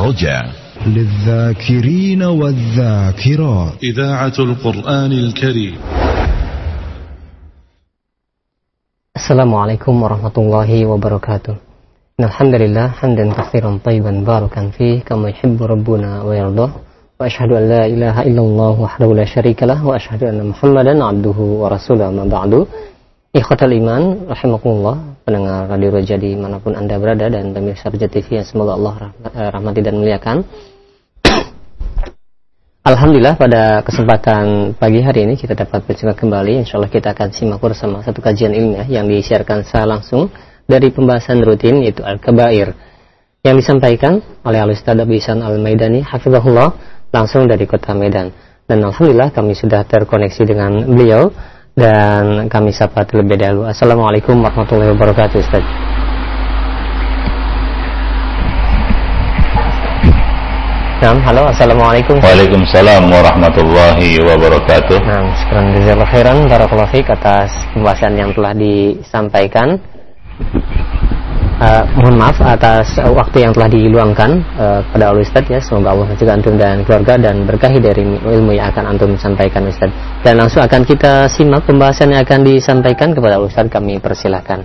رجع. للذاكرين والذاكرات. إذاعة القرآن الكريم. السلام عليكم ورحمة الله وبركاته. إن الحمد لله حمدا كثيرا طيبا باركا فيه كما يحب ربنا ويرضاه. وأشهد أن لا إله إلا الله وحده لا شريك له. وأشهد أن محمدا عبده ورسوله أما بعد. Ikhwatal iman, rahimakumullah, pendengar Radio Roja di mana pun Anda berada dan pemirsa Roja TV yang semoga Allah eh, rahmati dan muliakan. Alhamdulillah pada kesempatan pagi hari ini kita dapat berjumpa kembali. Insya Allah kita akan simak bersama satu kajian ilmiah yang disiarkan secara langsung dari pembahasan rutin yaitu Al-Kabair yang disampaikan oleh Al-Ustaz Abisan Al-Maidani Hafizahullah langsung dari kota Medan. Dan Alhamdulillah kami sudah terkoneksi dengan beliau dan kami sapa terlebih dahulu. Assalamualaikum warahmatullahi wabarakatuh, Ustaz. Nah, halo, Assalamualaikum. Waalaikumsalam warahmatullahi wabarakatuh. Nah, sekarang jazakallahu khairan, barakallahu atas pembahasan yang telah disampaikan. Uh, mohon maaf atas uh, waktu yang telah diluangkan uh, pada Allah Ustaz ya. Semoga Allah menjaga antum dan keluarga dan berkahi dari ilmu yang akan antum sampaikan Ustaz. Dan langsung akan kita simak pembahasan yang akan disampaikan kepada Allah Ustaz. Kami persilahkan.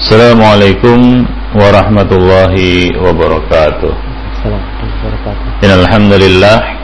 Assalamualaikum warahmatullahi wabarakatuh. Assalamualaikum warahmatullahi wabarakatuh. Innalhamdulillah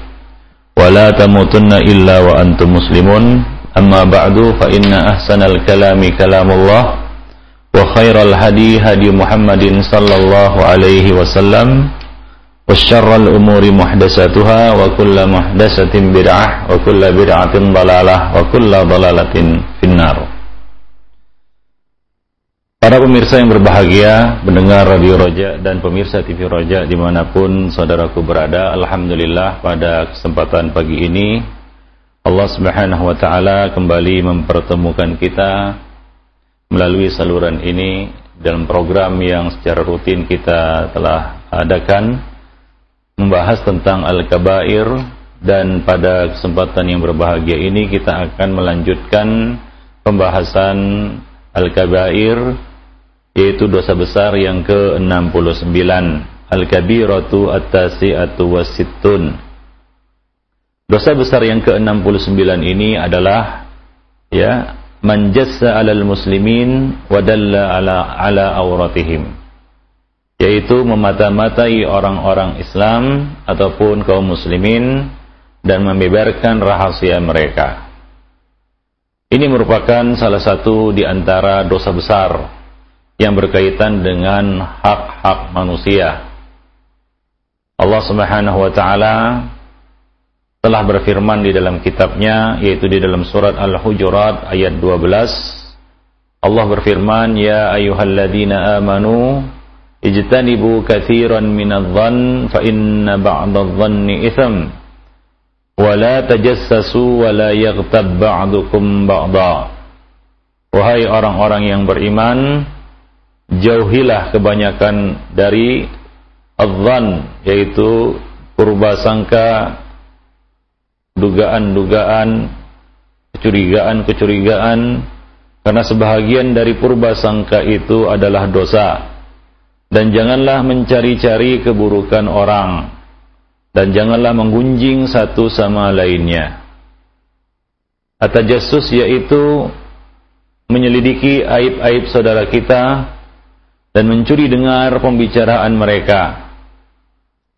ولا تموتن إلا وأنتم مسلمون. أما بعد فإن أحسن الكلام كلام الله وخير الهدي هدي محمد صلى الله عليه وسلم وشر الأمور محدثاتها وكل محدثة بدعة وكل بدعة ضلالة وكل ضلالة في النار. Para pemirsa yang berbahagia, mendengar Radio Roja dan pemirsa TV Roja di mana pun saudaraku berada, Alhamdulillah pada kesempatan pagi ini Allah Subhanahu Wa Taala kembali mempertemukan kita melalui saluran ini dalam program yang secara rutin kita telah adakan membahas tentang Al-Kabair. Dan pada kesempatan yang berbahagia ini kita akan melanjutkan pembahasan Al-Kabair yaitu dosa besar yang ke-69. Al-Kabiratu At-Tasi'atu Wasittun Dosa besar yang ke-69 ini adalah ya manjassa 'alal muslimin wa dalla 'ala 'ala auratihim. Yaitu memata-matai orang-orang Islam ataupun kaum muslimin dan membeberkan rahasia mereka. Ini merupakan salah satu di antara dosa besar yang berkaitan dengan hak-hak manusia. Allah Subhanahu wa taala telah berfirman di dalam kitabnya yaitu di dalam surat Al-Hujurat ayat 12 Allah berfirman ya ayyuhalladzina amanu ijtanibu katsiran minadh-dhann fa inna ba'dadh-dhanni itsam wa la tajassasu wa la yaghtab ba'dukum ba'dha Wahai orang-orang yang beriman jauhilah kebanyakan dari adzan yaitu purba sangka dugaan-dugaan kecurigaan-kecurigaan. Karena sebahagian dari purba sangka itu adalah dosa. Dan janganlah mencari-cari keburukan orang. Dan janganlah menggunjing satu sama lainnya. Atajassus yaitu menyelidiki aib-aib saudara kita dan mencuri dengar pembicaraan mereka.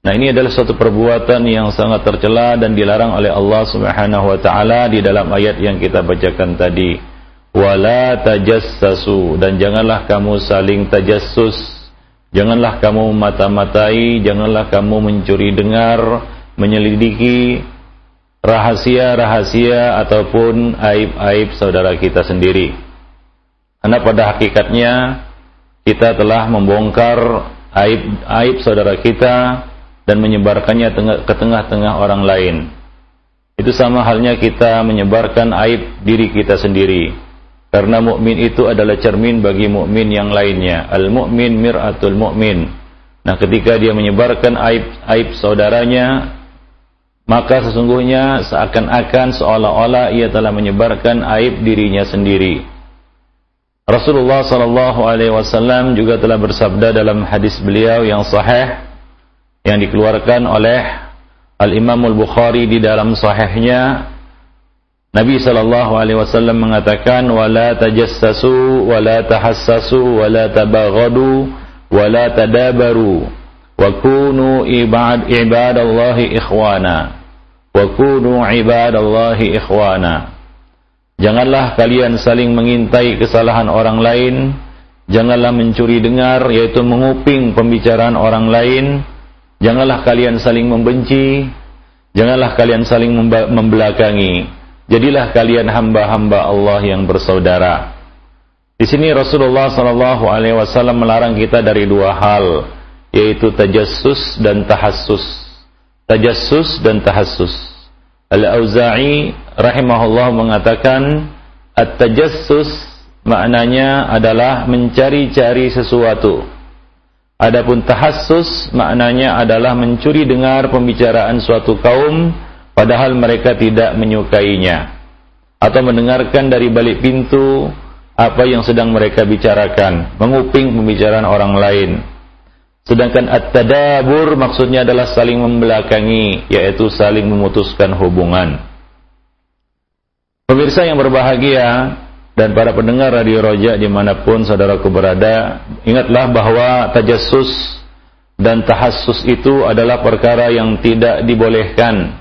Nah, ini adalah suatu perbuatan yang sangat tercela dan dilarang oleh Allah Subhanahu wa taala di dalam ayat yang kita bacakan tadi. Wala tajassasu dan janganlah kamu saling tajassus. Janganlah kamu mata-matai, janganlah kamu mencuri dengar, menyelidiki rahasia-rahasia ataupun aib-aib saudara kita sendiri. Karena pada hakikatnya kita telah membongkar aib-aib saudara kita dan menyebarkannya ke tengah-tengah orang lain. Itu sama halnya kita menyebarkan aib diri kita sendiri. Karena mukmin itu adalah cermin bagi mukmin yang lainnya. Al-mukmin mir'atul mukmin. Nah, ketika dia menyebarkan aib-aib saudaranya, maka sesungguhnya seakan-akan seolah-olah ia telah menyebarkan aib dirinya sendiri. Rasulullah sallallahu alaihi wasallam juga telah bersabda dalam hadis beliau yang sahih yang dikeluarkan oleh Al-Imam Al-Bukhari di dalam sahihnya. Nabi sallallahu alaihi wasallam mengatakan wala tajassasu wala tahassasu wala tabaghadu wala tadabaru wa kunu ibad ibadallahi ikhwana wa kunu ibadallahi ikhwana Janganlah kalian saling mengintai kesalahan orang lain. Janganlah mencuri dengar, yaitu menguping pembicaraan orang lain. Janganlah kalian saling membenci. Janganlah kalian saling membelakangi. Jadilah kalian hamba-hamba Allah yang bersaudara. Di sini Rasulullah Sallallahu Alaihi Wasallam melarang kita dari dua hal, yaitu tajassus dan tahassus. Tajassus dan tahassus. Al-Auza'i rahimahullah mengatakan at-tajassus maknanya adalah mencari-cari sesuatu. Adapun tahassus maknanya adalah mencuri dengar pembicaraan suatu kaum padahal mereka tidak menyukainya atau mendengarkan dari balik pintu apa yang sedang mereka bicarakan, menguping pembicaraan orang lain. Sedangkan at-tadabur maksudnya adalah saling membelakangi, yaitu saling memutuskan hubungan. Pemirsa yang berbahagia dan para pendengar Radio Roja di mana pun saudaraku berada, ingatlah bahwa tajassus dan tahassus itu adalah perkara yang tidak dibolehkan.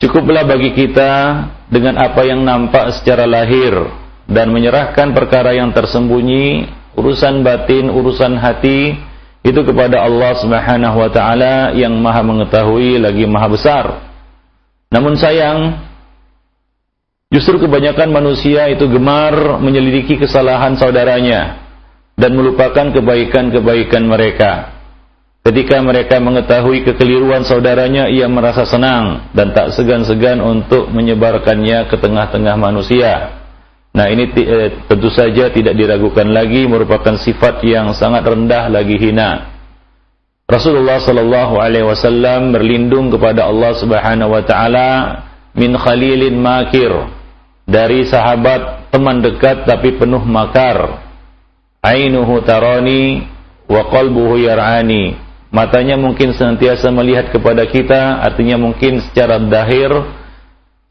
Cukuplah bagi kita dengan apa yang nampak secara lahir dan menyerahkan perkara yang tersembunyi, urusan batin, urusan hati, itu kepada Allah Subhanahu wa taala yang Maha mengetahui lagi Maha besar. Namun sayang justru kebanyakan manusia itu gemar menyelidiki kesalahan saudaranya dan melupakan kebaikan-kebaikan mereka. Ketika mereka mengetahui kekeliruan saudaranya, ia merasa senang dan tak segan-segan untuk menyebarkannya ke tengah-tengah manusia. Nah ini eh, tentu saja tidak diragukan lagi merupakan sifat yang sangat rendah lagi hina. Rasulullah sallallahu alaihi wasallam berlindung kepada Allah Subhanahu wa taala min khalilin makir dari sahabat teman dekat tapi penuh makar. Ainuhu tarani wa qalbuhu yar'ani. Matanya mungkin senantiasa melihat kepada kita, artinya mungkin secara dahir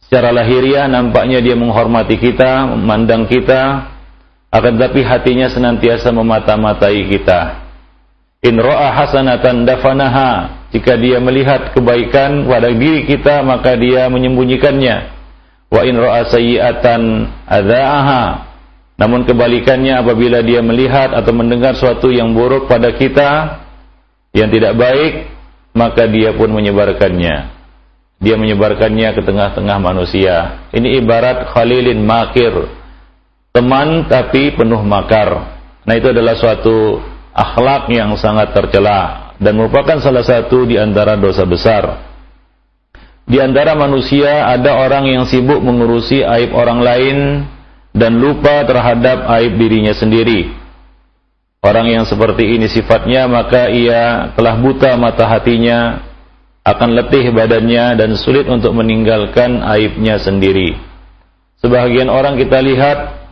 Secara lahiriah nampaknya dia menghormati kita, memandang kita, akan tetapi hatinya senantiasa memata-matai kita. In ra'a hasanatan dafanaha. Jika dia melihat kebaikan pada diri kita, maka dia menyembunyikannya. Wa in ra'a sayyi'atan adza'aha. Namun kebalikannya apabila dia melihat atau mendengar suatu yang buruk pada kita, yang tidak baik, maka dia pun menyebarkannya dia menyebarkannya ke tengah-tengah manusia. Ini ibarat khalilin makir, teman tapi penuh makar. Nah itu adalah suatu akhlak yang sangat tercela dan merupakan salah satu di antara dosa besar. Di antara manusia ada orang yang sibuk mengurusi aib orang lain dan lupa terhadap aib dirinya sendiri. Orang yang seperti ini sifatnya maka ia telah buta mata hatinya akan letih badannya dan sulit untuk meninggalkan aibnya sendiri. Sebagian orang kita lihat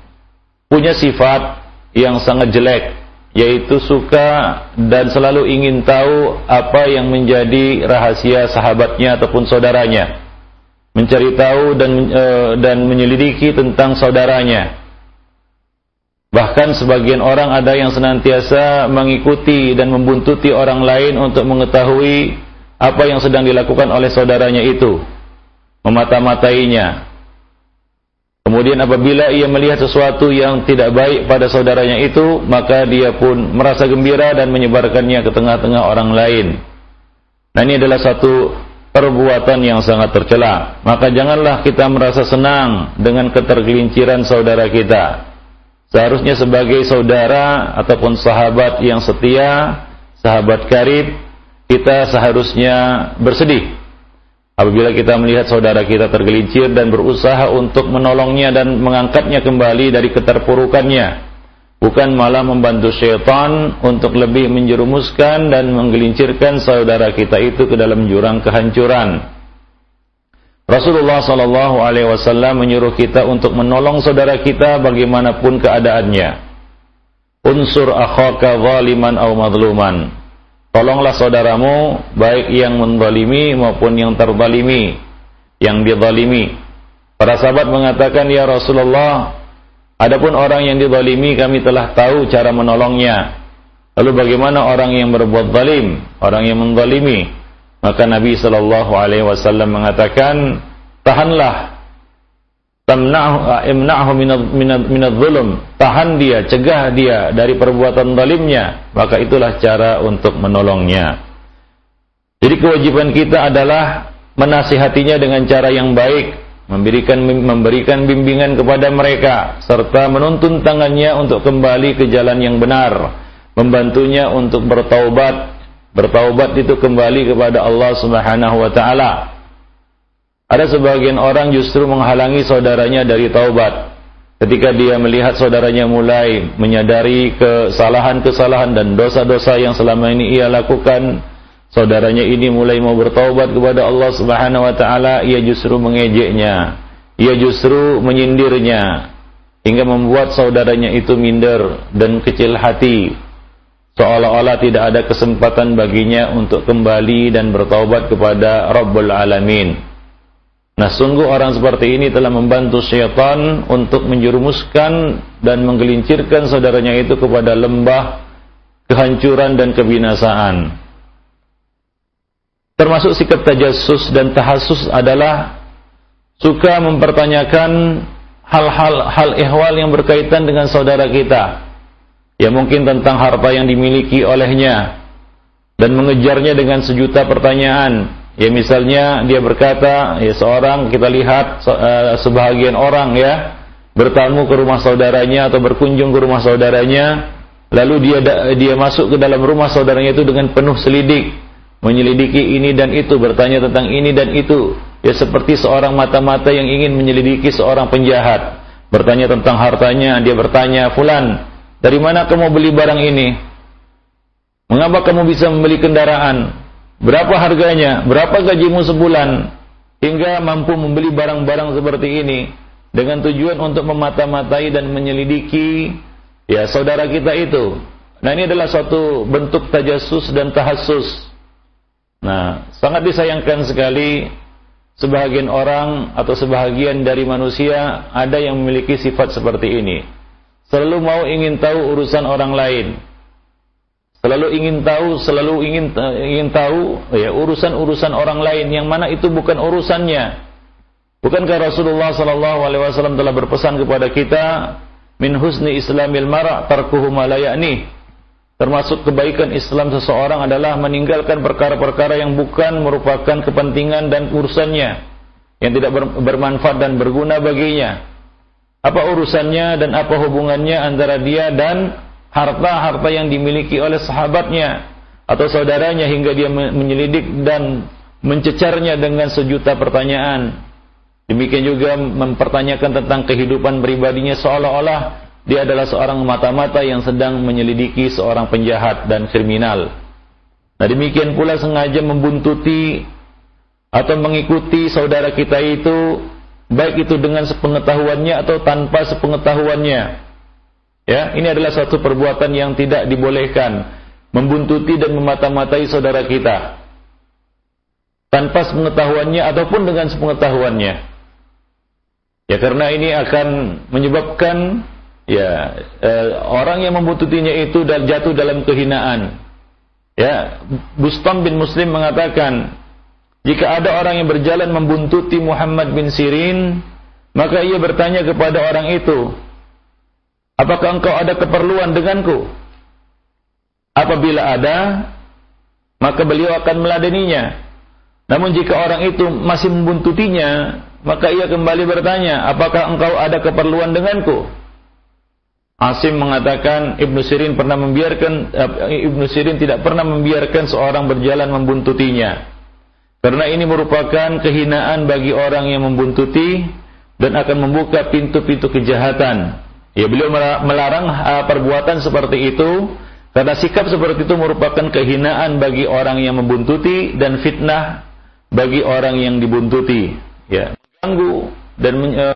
punya sifat yang sangat jelek, yaitu suka dan selalu ingin tahu apa yang menjadi rahasia sahabatnya ataupun saudaranya. Mencari tahu dan e, dan menyelidiki tentang saudaranya. Bahkan sebagian orang ada yang senantiasa mengikuti dan membuntuti orang lain untuk mengetahui apa yang sedang dilakukan oleh saudaranya itu. Memata-matainya Kemudian apabila ia melihat sesuatu yang tidak baik pada saudaranya itu, maka dia pun merasa gembira dan menyebarkannya ke tengah-tengah orang lain. Nah ini adalah satu perbuatan yang sangat tercela. Maka janganlah kita merasa senang dengan ketergelinciran saudara kita. Seharusnya sebagai saudara ataupun sahabat yang setia, sahabat karib, kita seharusnya bersedih Apabila kita melihat saudara kita tergelincir dan berusaha untuk menolongnya dan mengangkatnya kembali dari keterpurukannya, bukan malah membantu syaitan untuk lebih menjerumuskan dan menggelincirkan saudara kita itu ke dalam jurang kehancuran. Rasulullah sallallahu alaihi wasallam menyuruh kita untuk menolong saudara kita bagaimanapun keadaannya. Unsur akhaka zaliman aw madluman. Tolonglah saudaramu baik yang menzalimi maupun yang terzalimi, yang dizalimi. Para sahabat mengatakan, "Ya Rasulullah, adapun orang yang dizalimi kami telah tahu cara menolongnya. Lalu bagaimana orang yang berbuat zalim, orang yang menzalimi?" Maka Nabi sallallahu alaihi wasallam mengatakan, "Tahanlah tamna'hu ah, imna'hu minadh zulm tahan dia cegah dia dari perbuatan zalimnya. Maka itulah cara untuk menolongnya. Jadi kewajiban kita adalah menasihatinya dengan cara yang baik. Memberikan memberikan bimbingan kepada mereka. Serta menuntun tangannya untuk kembali ke jalan yang benar. Membantunya untuk bertaubat. Bertaubat itu kembali kepada Allah Subhanahu wa taala ada sebagian orang justru menghalangi saudaranya dari taubat. Ketika dia melihat saudaranya mulai menyadari kesalahan-kesalahan dan dosa-dosa yang selama ini ia lakukan, saudaranya ini mulai mau bertaubat kepada Allah Subhanahu wa taala, ia justru mengejeknya. Ia justru menyindirnya hingga membuat saudaranya itu minder dan kecil hati. Seolah-olah tidak ada kesempatan baginya untuk kembali dan bertaubat kepada Rabbul Alamin. Nah sungguh orang seperti ini telah membantu syaitan untuk menjerumuskan dan menggelincirkan saudaranya itu kepada lembah kehancuran dan kebinasaan. Termasuk sikap tajassus dan tahasus adalah suka mempertanyakan hal-hal hal ihwal yang berkaitan dengan saudara kita. Ya mungkin tentang harta yang dimiliki olehnya dan mengejarnya dengan sejuta pertanyaan Ya misalnya dia berkata, ya seorang kita lihat uh, sebahagian orang ya bertamu ke rumah saudaranya atau berkunjung ke rumah saudaranya, lalu dia dia masuk ke dalam rumah saudaranya itu dengan penuh selidik, menyelidiki ini dan itu, bertanya tentang ini dan itu. Ya seperti seorang mata-mata yang ingin menyelidiki seorang penjahat. Bertanya tentang hartanya, dia bertanya, "Fulan, dari mana kamu beli barang ini? Mengapa kamu bisa membeli kendaraan?" Berapa harganya? Berapa gajimu sebulan? Hingga mampu membeli barang-barang seperti ini dengan tujuan untuk memata-matai dan menyelidiki ya saudara kita itu. Nah, ini adalah suatu bentuk tajasus dan tahassus. Nah, sangat disayangkan sekali sebagian orang atau sebahagian dari manusia ada yang memiliki sifat seperti ini. Selalu mau ingin tahu urusan orang lain selalu ingin tahu, selalu ingin ingin tahu ya urusan-urusan orang lain yang mana itu bukan urusannya. Bukankah Rasulullah sallallahu alaihi wasallam telah berpesan kepada kita min husni islamil mar'a tarkuhu ma Termasuk kebaikan Islam seseorang adalah meninggalkan perkara-perkara yang bukan merupakan kepentingan dan urusannya yang tidak bermanfaat dan berguna baginya. Apa urusannya dan apa hubungannya antara dia dan harta-harta yang dimiliki oleh sahabatnya atau saudaranya hingga dia menyelidik dan mencecarnya dengan sejuta pertanyaan. Demikian juga mempertanyakan tentang kehidupan pribadinya seolah-olah dia adalah seorang mata-mata yang sedang menyelidiki seorang penjahat dan kriminal. Nah demikian pula sengaja membuntuti atau mengikuti saudara kita itu baik itu dengan sepengetahuannya atau tanpa sepengetahuannya Ya, ini adalah suatu perbuatan yang tidak dibolehkan, membuntuti dan memata-matai saudara kita tanpa sepengetahuannya ataupun dengan sepengetahuannya. Ya karena ini akan menyebabkan ya eh, orang yang membuntutinya itu jatuh dalam kehinaan. Ya, Bustam bin Muslim mengatakan, jika ada orang yang berjalan membuntuti Muhammad bin Sirin, maka ia bertanya kepada orang itu, apakah engkau ada keperluan denganku? Apabila ada, maka beliau akan meladeninya. Namun jika orang itu masih membuntutinya, maka ia kembali bertanya, apakah engkau ada keperluan denganku? Asim mengatakan Ibnu Sirin pernah membiarkan eh, Ibnu Sirin tidak pernah membiarkan seorang berjalan membuntutinya. Karena ini merupakan kehinaan bagi orang yang membuntuti dan akan membuka pintu-pintu kejahatan. Ya, beliau melarang uh, perbuatan seperti itu karena sikap seperti itu merupakan kehinaan bagi orang yang membuntuti dan fitnah bagi orang yang dibuntuti. Ya, mengganggu dan uh,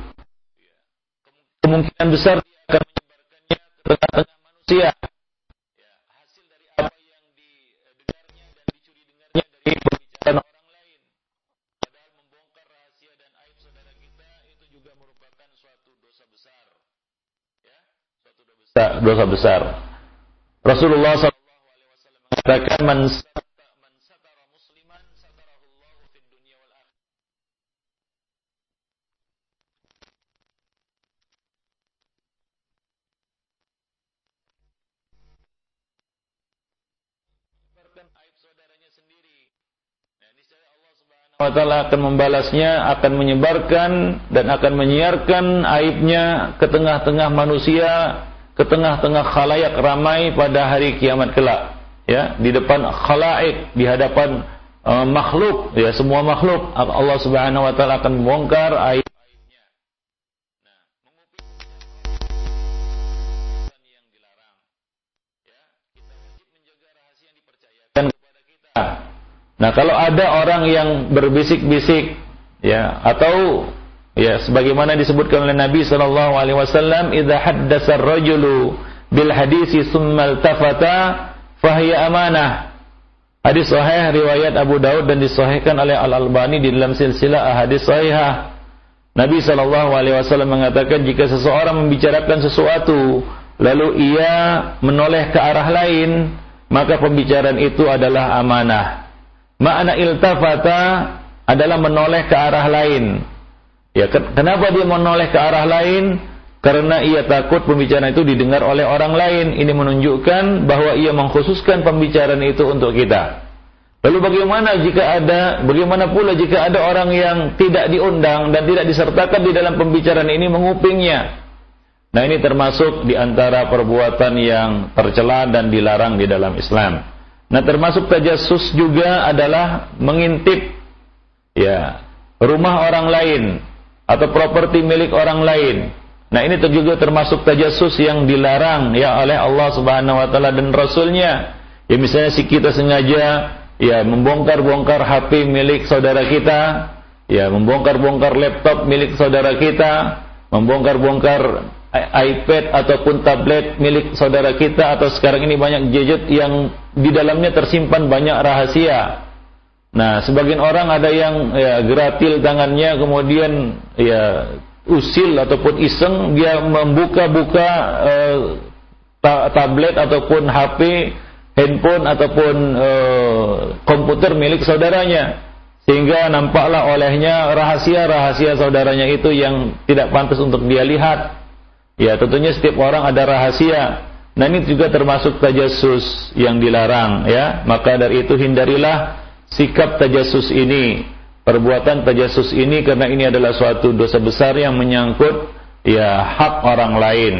kemungkinan besar dia akan menyebarkannya ke tengah-tengah manusia. Ya, hasil dari apa yang didengarnya dan dicuri dengarnya dari pembicaraan orang lain. Padahal membongkar rahasia dan aib saudara kita itu juga merupakan suatu dosa besar. Ya suatu dosa besar, dosa besar. Rasulullah SAW mengatakan man Akan membalasnya, akan menyebarkan dan akan menyiarkan aibnya ke tengah-tengah manusia, ke tengah-tengah khalayak ramai pada hari kiamat kelak. Ya, di depan khalaik, di hadapan uh, makhluk, ya semua makhluk, Allah Subhanahu wa taala akan membongkar aib Nah, kalau ada orang yang berbisik-bisik ya atau ya sebagaimana disebutkan oleh Nabi sallallahu alaihi wasallam, "Idza haddasa ar-rajulu bil hadisi tsumma iltafata fahiya amanah." Hadis sahih riwayat Abu Daud dan disahihkan oleh Al-Albani di dalam silsilah hadis sahihah. Nabi sallallahu alaihi wasallam mengatakan jika seseorang membicarakan sesuatu lalu ia menoleh ke arah lain, maka pembicaraan itu adalah amanah. Makna iltafata adalah menoleh ke arah lain. Ya, kenapa dia menoleh ke arah lain? Karena ia takut pembicaraan itu didengar oleh orang lain. Ini menunjukkan bahwa ia mengkhususkan pembicaraan itu untuk kita. Lalu bagaimana jika ada, bagaimana pula jika ada orang yang tidak diundang dan tidak disertakan di dalam pembicaraan ini mengupingnya? Nah ini termasuk di antara perbuatan yang tercela dan dilarang di dalam Islam. Nah, termasuk tajassus juga adalah mengintip ya rumah orang lain atau properti milik orang lain. Nah, ini juga termasuk tajassus yang dilarang ya oleh Allah Subhanahu wa taala dan rasulnya. Ya misalnya si kita sengaja ya membongkar-bongkar HP milik saudara kita, ya membongkar-bongkar laptop milik saudara kita, membongkar-bongkar iPad ataupun tablet milik saudara kita atau sekarang ini banyak gadget yang di dalamnya tersimpan banyak rahasia. Nah, sebagian orang ada yang ya geratil tangannya kemudian ya usil ataupun iseng dia membuka-buka eh, ta tablet ataupun HP, handphone ataupun eh, komputer milik saudaranya sehingga nampaklah olehnya rahasia-rahasia saudaranya itu yang tidak pantas untuk dia lihat. Ya, tentunya setiap orang ada rahasia. Nah, ini juga termasuk tajasus yang dilarang ya. Maka dari itu hindarilah sikap tajasus ini, perbuatan tajasus ini karena ini adalah suatu dosa besar yang menyangkut ya hak orang lain.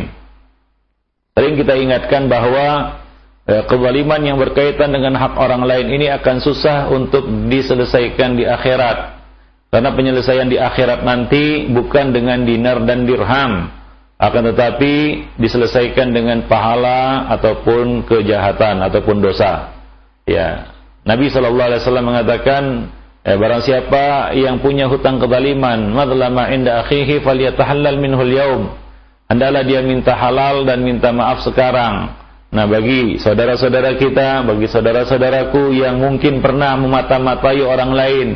Sering kita ingatkan bahwa ya, kezaliman yang berkaitan dengan hak orang lain ini akan susah untuk diselesaikan di akhirat. Karena penyelesaian di akhirat nanti bukan dengan dinar dan dirham, akan tetapi diselesaikan dengan pahala ataupun kejahatan ataupun dosa. Ya, Nabi Shallallahu Alaihi Wasallam mengatakan, eh, barang siapa yang punya hutang kezaliman, madlama inda akhihi falyatahallal minhul yaum. Hendaklah dia minta halal dan minta maaf sekarang. Nah, bagi saudara-saudara kita, bagi saudara-saudaraku yang mungkin pernah memata-matai orang lain,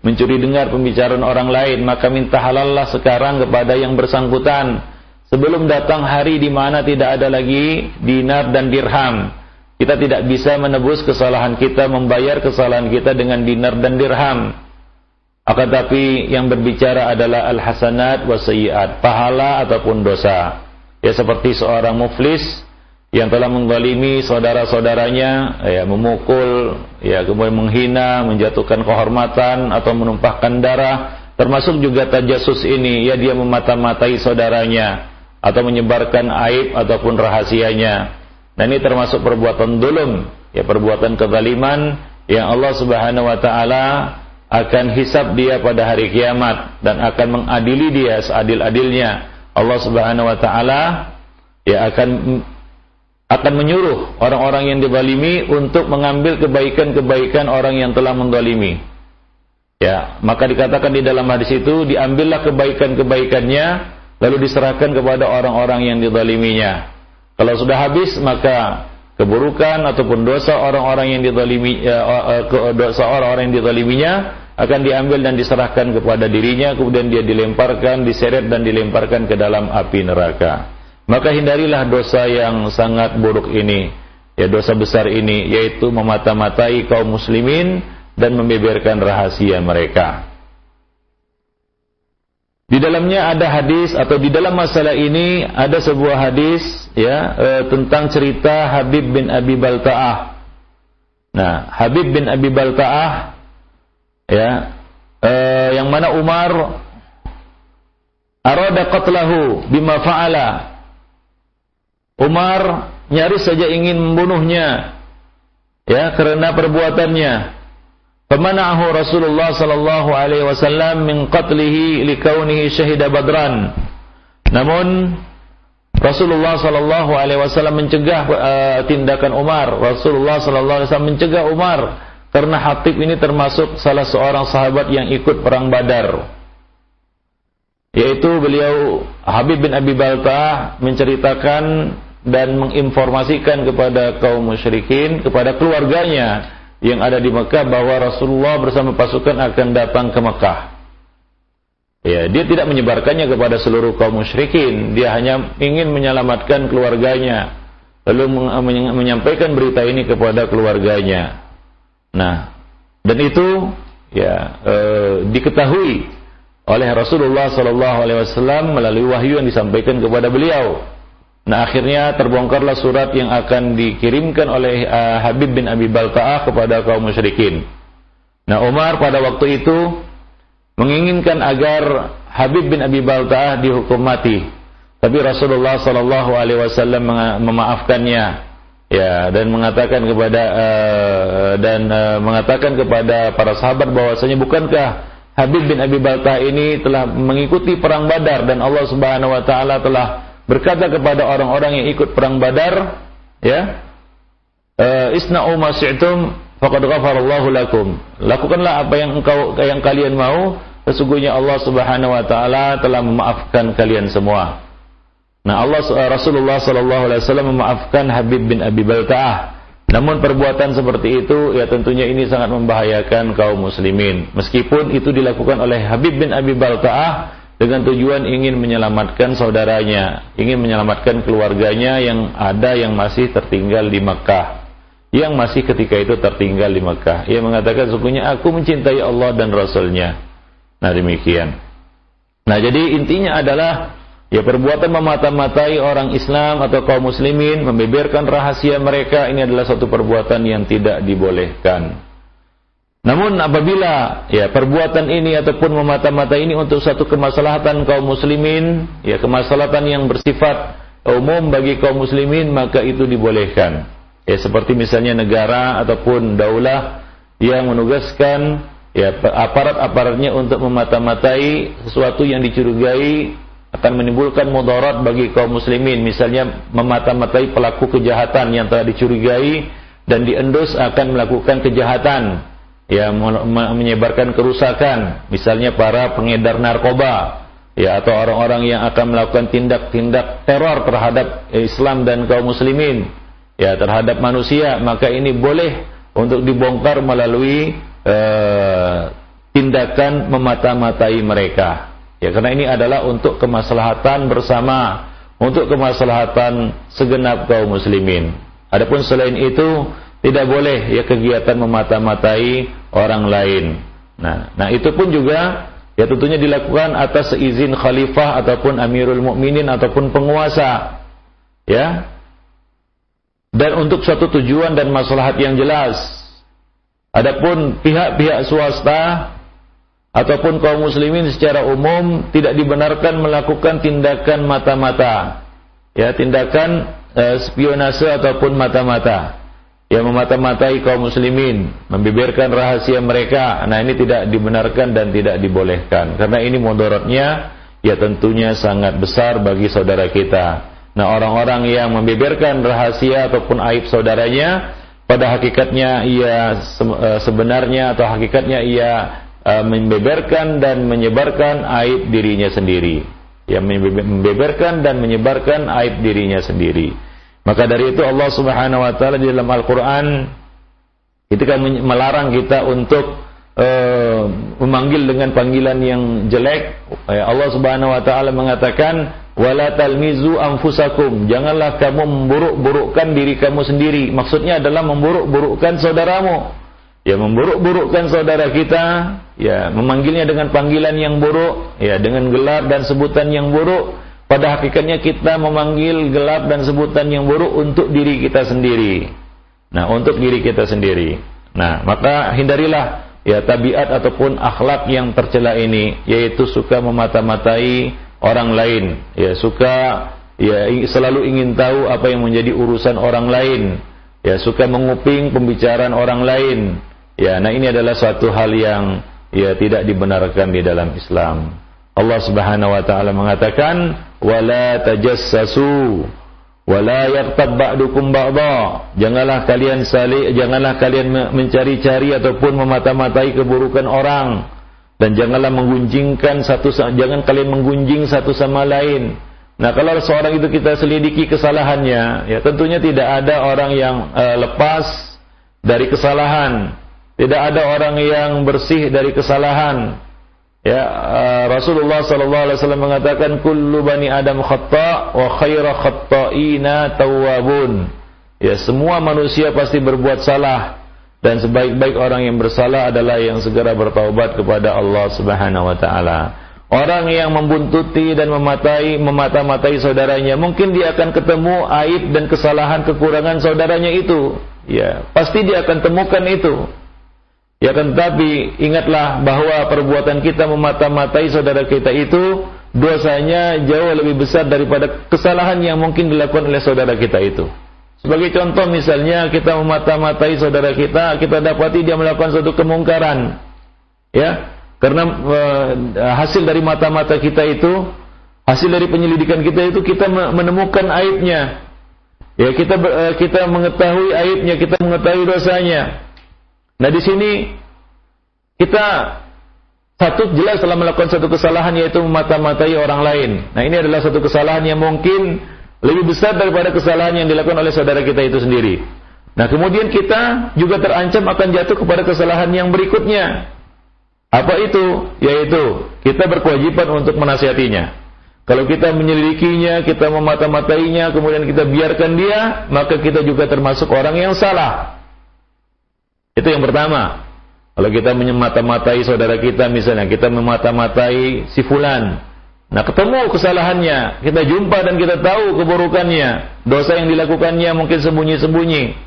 mencuri dengar pembicaraan orang lain, maka minta halallah sekarang kepada yang bersangkutan. Sebelum datang hari di mana tidak ada lagi dinar dan dirham kita tidak bisa menebus kesalahan kita, membayar kesalahan kita dengan dinar dan dirham. Akan tapi yang berbicara adalah al-hasanat wa sayyiat, pahala ataupun dosa. Ya seperti seorang muflis yang telah menzalimi saudara-saudaranya, ya memukul, ya kemudian menghina, menjatuhkan kehormatan atau menumpahkan darah, termasuk juga tajasus ini, ya dia memata-matai saudaranya atau menyebarkan aib ataupun rahasianya. Dan ini termasuk perbuatan dulum, ya perbuatan kezaliman yang Allah Subhanahu wa taala akan hisap dia pada hari kiamat dan akan mengadili dia seadil-adilnya. Allah Subhanahu wa taala ya akan akan menyuruh orang-orang yang dizalimi untuk mengambil kebaikan-kebaikan orang yang telah mendolimi. Ya, maka dikatakan di dalam hadis itu diambillah kebaikan-kebaikannya lalu diserahkan kepada orang-orang yang dizaliminya. Kalau sudah habis maka keburukan ataupun dosa orang-orang yang dizalimi ya, dosa orang-orang yang dizaliminya akan diambil dan diserahkan kepada dirinya kemudian dia dilemparkan, diseret dan dilemparkan ke dalam api neraka. Maka hindarilah dosa yang sangat buruk ini, ya dosa besar ini yaitu memata-matai kaum muslimin dan membeberkan rahasia mereka. Di dalamnya ada hadis atau di dalam masalah ini ada sebuah hadis ya e, tentang cerita Habib bin Abi Baltaah. Nah, Habib bin Abi Baltaah ya e, yang mana Umar arada qatlahu bima fa'ala. Umar nyaris saja ingin membunuhnya ya karena perbuatannya. Pemana'ahu Rasulullah sallallahu alaihi wasallam min qatlihi likaunihi syahida badran. Namun Rasulullah sallallahu alaihi wasallam mencegah uh, tindakan Umar. Rasulullah sallallahu alaihi wasallam mencegah Umar karena Hatib ini termasuk salah seorang sahabat yang ikut perang Badar. Yaitu beliau Habib bin Abi Baltah menceritakan dan menginformasikan kepada kaum musyrikin, kepada keluarganya yang ada di Mekah bahwa Rasulullah bersama pasukan akan datang ke Mekah. Ya, dia tidak menyebarkannya kepada seluruh kaum musyrikin, dia hanya ingin menyelamatkan keluarganya, lalu menyampaikan berita ini kepada keluarganya. Nah, dan itu ya e, diketahui oleh Rasulullah Sallallahu Alaihi Wasallam melalui wahyu yang disampaikan kepada beliau. Nah akhirnya terbongkarlah surat yang akan dikirimkan oleh uh, Habib bin Abi Balta'ah kepada kaum musyrikin. Nah Umar pada waktu itu menginginkan agar Habib bin Abi Balta'ah dihukum mati. Tapi Rasulullah Sallallahu Alaihi Wasallam memaafkannya, ya dan mengatakan kepada uh, dan uh, mengatakan kepada para sahabat bahwasanya bukankah Habib bin Abi Balta'ah ini telah mengikuti perang Badar dan Allah Subhanahu Wa Taala telah berkata kepada orang-orang yang ikut perang Badar, ya, e, isna'u ma syi'tum faqad ghafarallahu lakum. Lakukanlah apa yang engkau yang kalian mau, sesungguhnya Allah Subhanahu wa taala telah memaafkan kalian semua. Nah, Allah Rasulullah sallallahu alaihi wasallam memaafkan Habib bin Abi Balta'ah. Namun perbuatan seperti itu ya tentunya ini sangat membahayakan kaum muslimin. Meskipun itu dilakukan oleh Habib bin Abi Balta'ah dengan tujuan ingin menyelamatkan saudaranya, ingin menyelamatkan keluarganya yang ada yang masih tertinggal di Mekah. Yang masih ketika itu tertinggal di Mekah. Ia mengatakan sesungguhnya aku mencintai Allah dan Rasulnya. Nah demikian. Nah jadi intinya adalah Ya perbuatan memata-matai orang Islam atau kaum muslimin, membeberkan rahasia mereka ini adalah satu perbuatan yang tidak dibolehkan. Namun apabila ya perbuatan ini ataupun memata-matai ini untuk satu kemaslahatan kaum muslimin, ya kemaslahatan yang bersifat umum bagi kaum muslimin maka itu dibolehkan. Ya seperti misalnya negara ataupun daulah yang menugaskan ya aparat-aparatnya untuk memata-matai sesuatu yang dicurigai akan menimbulkan mudarat bagi kaum muslimin misalnya memata-matai pelaku kejahatan yang telah dicurigai dan diendus akan melakukan kejahatan ya menyebarkan kerusakan misalnya para pengedar narkoba ya atau orang-orang yang akan melakukan tindak-tindak teror terhadap Islam dan kaum muslimin ya terhadap manusia maka ini boleh untuk dibongkar melalui uh, tindakan memata-matai mereka Ya karena ini adalah untuk kemaslahatan bersama, untuk kemaslahatan segenap kaum muslimin. Adapun selain itu tidak boleh ya kegiatan memata-matai orang lain. Nah, nah itu pun juga ya tentunya dilakukan atas seizin khalifah ataupun amirul mukminin ataupun penguasa. Ya. Dan untuk suatu tujuan dan maslahat yang jelas. Adapun pihak-pihak swasta ataupun kaum muslimin secara umum tidak dibenarkan melakukan tindakan mata-mata ya tindakan uh, spionase ataupun mata-mata yang memata-matai kaum muslimin membeberkan rahasia mereka nah ini tidak dibenarkan dan tidak dibolehkan karena ini mudaratnya ya tentunya sangat besar bagi saudara kita nah orang-orang yang membeberkan rahasia ataupun aib saudaranya pada hakikatnya ia eh, sebenarnya atau hakikatnya ia uh, membeberkan dan menyebarkan aib dirinya sendiri. Ya, membeberkan dan menyebarkan aib dirinya sendiri. Maka dari itu Allah Subhanahu wa taala di dalam Al-Qur'an ketika melarang kita untuk uh, memanggil dengan panggilan yang jelek, ya Allah Subhanahu wa taala mengatakan wala talmizu anfusakum. Janganlah kamu memburuk-burukkan diri kamu sendiri. Maksudnya adalah memburuk-burukkan saudaramu. Ya memburuk-burukkan saudara kita, ya memanggilnya dengan panggilan yang buruk, ya dengan gelar dan sebutan yang buruk, pada hakikatnya kita memanggil gelar dan sebutan yang buruk untuk diri kita sendiri. Nah, untuk diri kita sendiri. Nah, maka hindarilah ya tabiat ataupun akhlak yang tercela ini, yaitu suka memata-matai orang lain, ya suka ya selalu ingin tahu apa yang menjadi urusan orang lain, ya suka menguping pembicaraan orang lain, Ya, nah ini adalah suatu hal yang ya tidak dibenarkan di dalam Islam. Allah Subhanahu wa taala mengatakan wala tajassasu wala yaghtab ba'dukum ba'dha. Janganlah kalian saling janganlah kalian mencari-cari ataupun memata-matai keburukan orang dan janganlah menggunjingkan satu jangan kalian menggunjing satu sama lain. Nah, kalau seorang itu kita selidiki kesalahannya, ya tentunya tidak ada orang yang uh, lepas dari kesalahan tidak ada orang yang bersih dari kesalahan. Ya, uh, Rasulullah sallallahu alaihi wasallam mengatakan kullu bani Adam khata wa khairu khata'ina tawwabun. Ya, semua manusia pasti berbuat salah dan sebaik-baik orang yang bersalah adalah yang segera bertaubat kepada Allah Subhanahu wa taala. Orang yang membuntuti dan mematai memata-matai saudaranya, mungkin dia akan ketemu aib dan kesalahan kekurangan saudaranya itu. Ya, pasti dia akan temukan itu. Ya kan tapi ingatlah bahwa perbuatan kita memata-matai saudara kita itu dosanya jauh lebih besar daripada kesalahan yang mungkin dilakukan oleh saudara kita itu. Sebagai contoh misalnya kita memata-matai saudara kita, kita dapati dia melakukan suatu kemungkaran. Ya, karena uh, hasil dari mata-mata kita itu, hasil dari penyelidikan kita itu kita menemukan aibnya. Ya, kita uh, kita mengetahui aibnya, kita mengetahui dosanya. Nah di sini kita Satu jelas telah melakukan satu kesalahan yaitu memata-matai orang lain. Nah ini adalah satu kesalahan yang mungkin lebih besar daripada kesalahan yang dilakukan oleh saudara kita itu sendiri. Nah kemudian kita juga terancam akan jatuh kepada kesalahan yang berikutnya. Apa itu? Yaitu kita berkewajiban untuk menasihatinya. Kalau kita menyelidikinya, kita memata-matainya, kemudian kita biarkan dia, maka kita juga termasuk orang yang salah. Itu yang pertama. Kalau kita menyemata-matai saudara kita misalnya, kita memata-matai si fulan. Nah, ketemu kesalahannya, kita jumpa dan kita tahu keburukannya, dosa yang dilakukannya mungkin sembunyi-sembunyi.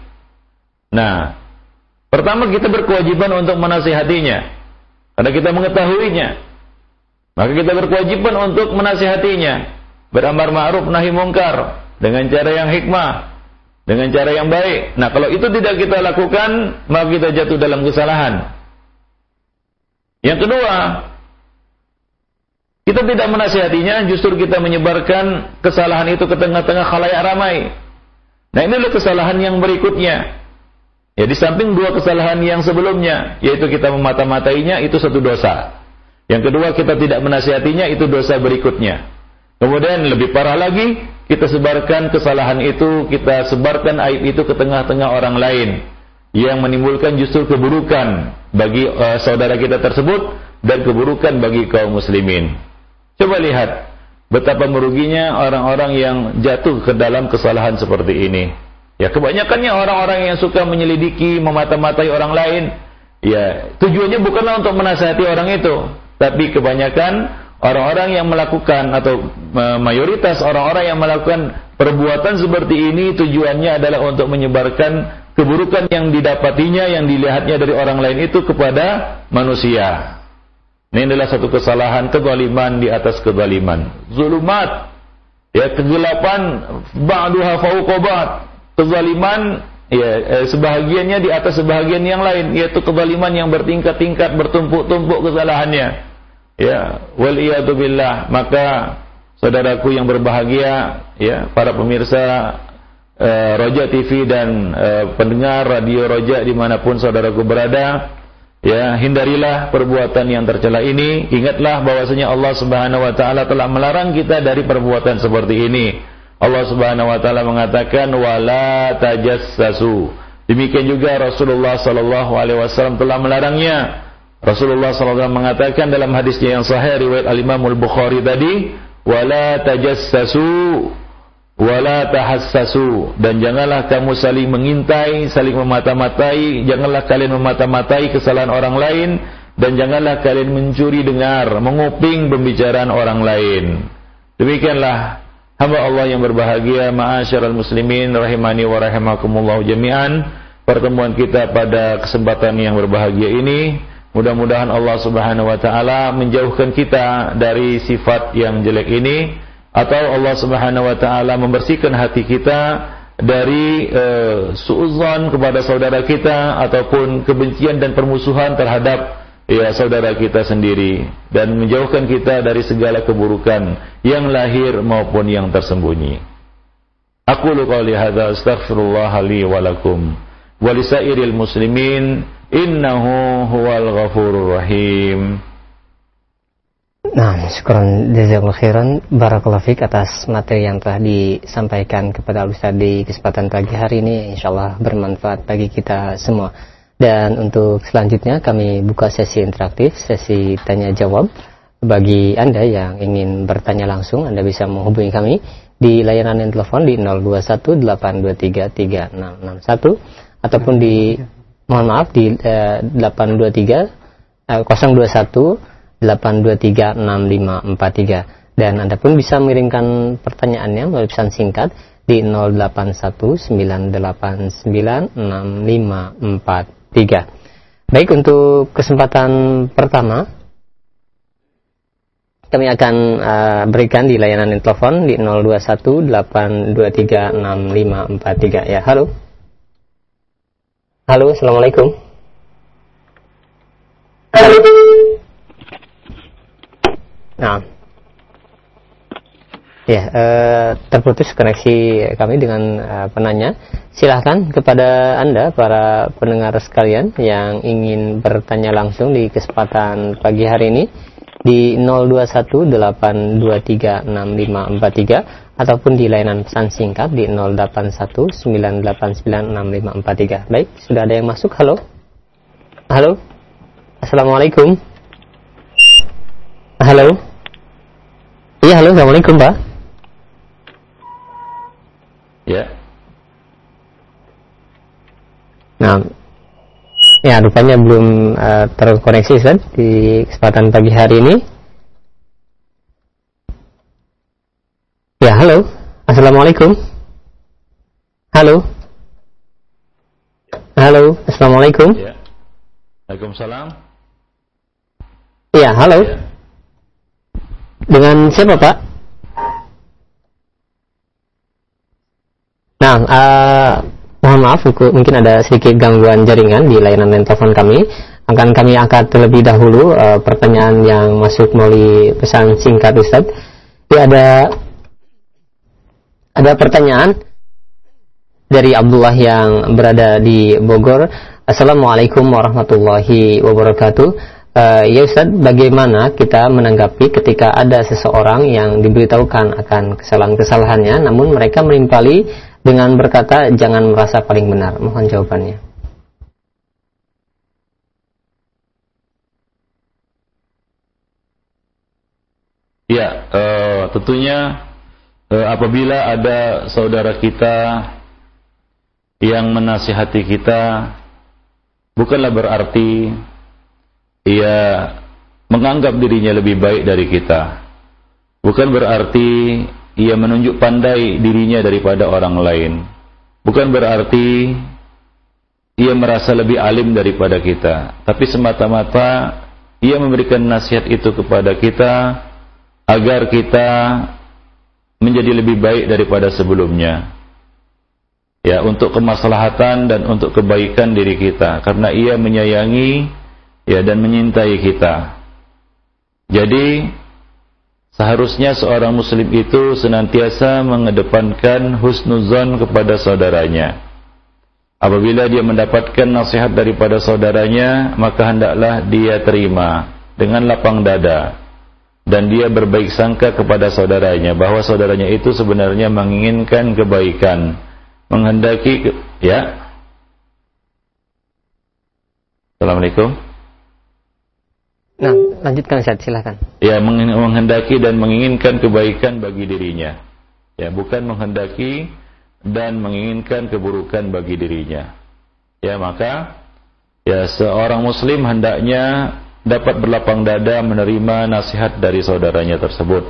Nah, pertama kita berkewajiban untuk menasihatinya. Karena kita mengetahuinya. Maka kita berkewajiban untuk menasihatinya. Beramar ma'ruf nahi mungkar. Dengan cara yang hikmah dengan cara yang baik. Nah, kalau itu tidak kita lakukan, maka kita jatuh dalam kesalahan. Yang kedua, kita tidak menasihatinya, justru kita menyebarkan kesalahan itu ke tengah-tengah khalayak ramai. Nah, ini adalah kesalahan yang berikutnya. Ya, di samping dua kesalahan yang sebelumnya, yaitu kita memata-matainya, itu satu dosa. Yang kedua, kita tidak menasihatinya, itu dosa berikutnya. Kemudian lebih parah lagi, kita sebarkan kesalahan itu, kita sebarkan aib itu ke tengah-tengah orang lain yang menimbulkan justru keburukan bagi uh, saudara kita tersebut dan keburukan bagi kaum muslimin. Coba lihat betapa meruginya orang-orang yang jatuh ke dalam kesalahan seperti ini. Ya, kebanyakannya orang-orang yang suka menyelidiki, memata-matai orang lain, ya, tujuannya bukanlah untuk menasihati orang itu, tapi kebanyakan orang-orang yang melakukan atau mayoritas orang-orang yang melakukan perbuatan seperti ini tujuannya adalah untuk menyebarkan keburukan yang didapatinya yang dilihatnya dari orang lain itu kepada manusia. Ini adalah satu kesalahan kezaliman di atas kezaliman. Zulumat ya kegelapan ba'duha fauqa Kezaliman ya eh, sebahagiannya di atas sebahagian yang lain yaitu kezaliman yang bertingkat-tingkat bertumpuk-tumpuk kesalahannya ya wal billah. Maka saudaraku yang berbahagia ya para pemirsa uh, Roja TV dan uh, pendengar radio Roja di mana pun saudaraku berada ya hindarilah perbuatan yang tercela ini. Ingatlah bahwasanya Allah Subhanahu wa taala telah melarang kita dari perbuatan seperti ini. Allah Subhanahu wa taala mengatakan wala tajassasu. Demikian juga Rasulullah sallallahu alaihi wasallam telah melarangnya Rasulullah SAW mengatakan dalam hadisnya yang sahih riwayat Al-Imam Al-Bukhari tadi, "Wala tajassasu wala tahassasu" dan janganlah kamu saling mengintai, saling memata-matai, janganlah kalian memata-matai kesalahan orang lain dan janganlah kalian mencuri dengar, menguping pembicaraan orang lain. Demikianlah hamba Allah yang berbahagia, ma'asyiral muslimin rahimani wa rahimakumullah jami'an. Pertemuan kita pada kesempatan yang berbahagia ini Mudah-mudahan Allah Subhanahu wa taala menjauhkan kita dari sifat yang jelek ini atau Allah Subhanahu wa taala membersihkan hati kita dari uh, suuzon kepada saudara kita ataupun kebencian dan permusuhan terhadap ya saudara kita sendiri dan menjauhkan kita dari segala keburukan yang lahir maupun yang tersembunyi. Aku qouli hadza astaghfirullah li wa lakum wa muslimin innahu huwal ghafurur rahim Nah, syukuran jazakallahu khairan barakallahu fik atas materi yang telah disampaikan kepada Ustaz di kesempatan pagi hari ini insyaallah bermanfaat bagi kita semua. Dan untuk selanjutnya kami buka sesi interaktif, sesi tanya jawab. Bagi Anda yang ingin bertanya langsung, Anda bisa menghubungi kami di layanan telepon di 0218233661 ataupun di mohon maaf di eh, 823 eh, 021 823 6543 dan Anda pun bisa mengirimkan pertanyaannya melalui pesan singkat di 0819896543. Baik untuk kesempatan pertama kami akan uh, berikan di layanan telepon di 021 823 6543 ya. Halo. Halo, Assalamualaikum. Nah. Ya, eh, terputus koneksi kami dengan eh, penanya. Silahkan kepada Anda, para pendengar sekalian yang ingin bertanya langsung di kesempatan pagi hari ini di 0218236543 ataupun di layanan pesan singkat di 0819896543. Baik, sudah ada yang masuk. Halo. Halo. Assalamualaikum. Halo. Iya, halo. Assalamualaikum, Pak. Ya. Nah, ya rupanya belum uh, terkoneksi Ustaz di kesempatan pagi hari ini. Ya, halo. Assalamualaikum. Halo. Halo, Assalamualaikum. Ya. Waalaikumsalam. Iya, halo. Ya. Dengan siapa, Pak? Nah, uh, mohon maaf, mungkin ada sedikit gangguan jaringan di layanan telepon kami. Akan kami angkat terlebih dahulu uh, pertanyaan yang masuk melalui pesan singkat Ustaz. Ya, ada ada pertanyaan dari Abdullah yang berada di Bogor. Assalamualaikum warahmatullahi wabarakatuh. Uh, ya Ustaz, bagaimana kita menanggapi ketika ada seseorang yang diberitahukan akan kesalahan-kesalahannya, namun mereka menimpali dengan berkata jangan merasa paling benar. Mohon jawabannya. Ya, uh, tentunya uh, apabila ada saudara kita yang menasihati kita, bukanlah berarti ia menganggap dirinya lebih baik dari kita. Bukan berarti ia menunjuk pandai dirinya daripada orang lain. Bukan berarti ia merasa lebih alim daripada kita, tapi semata-mata ia memberikan nasihat itu kepada kita agar kita menjadi lebih baik daripada sebelumnya. Ya, untuk kemaslahatan dan untuk kebaikan diri kita karena ia menyayangi ya dan menyintai kita. Jadi Seharusnya seorang muslim itu senantiasa mengedepankan husnuzon kepada saudaranya. Apabila dia mendapatkan nasihat daripada saudaranya, maka hendaklah dia terima dengan lapang dada. Dan dia berbaik sangka kepada saudaranya, bahwa saudaranya itu sebenarnya menginginkan kebaikan. Menghendaki, ya. Assalamualaikum. Nah, lanjutkan Ustaz, silakan. Ya, menghendaki dan menginginkan kebaikan bagi dirinya. Ya, bukan menghendaki dan menginginkan keburukan bagi dirinya. Ya, maka ya seorang muslim hendaknya dapat berlapang dada menerima nasihat dari saudaranya tersebut.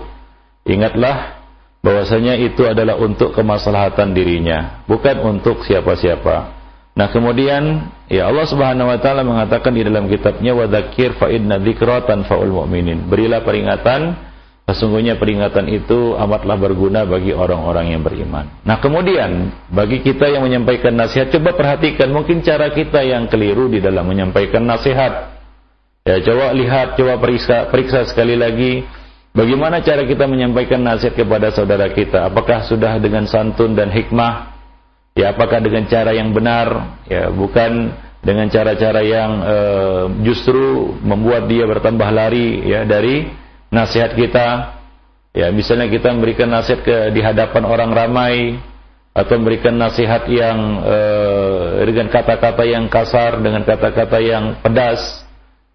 Ingatlah bahwasanya itu adalah untuk kemaslahatan dirinya, bukan untuk siapa-siapa. Nah kemudian ya Allah Subhanahu wa taala mengatakan di dalam kitabnya wa dzakir fa inna dzikra tanfaul mu'minin. Berilah peringatan sesungguhnya peringatan itu amatlah berguna bagi orang-orang yang beriman. Nah kemudian bagi kita yang menyampaikan nasihat coba perhatikan mungkin cara kita yang keliru di dalam menyampaikan nasihat. Ya coba lihat, coba periksa, periksa sekali lagi bagaimana cara kita menyampaikan nasihat kepada saudara kita. Apakah sudah dengan santun dan hikmah? Ya apakah dengan cara yang benar? Ya bukan dengan cara-cara yang uh, justru membuat dia bertambah lari ya dari nasihat kita. Ya misalnya kita memberikan nasihat ke di hadapan orang ramai atau memberikan nasihat yang uh, dengan kata-kata yang kasar dengan kata-kata yang pedas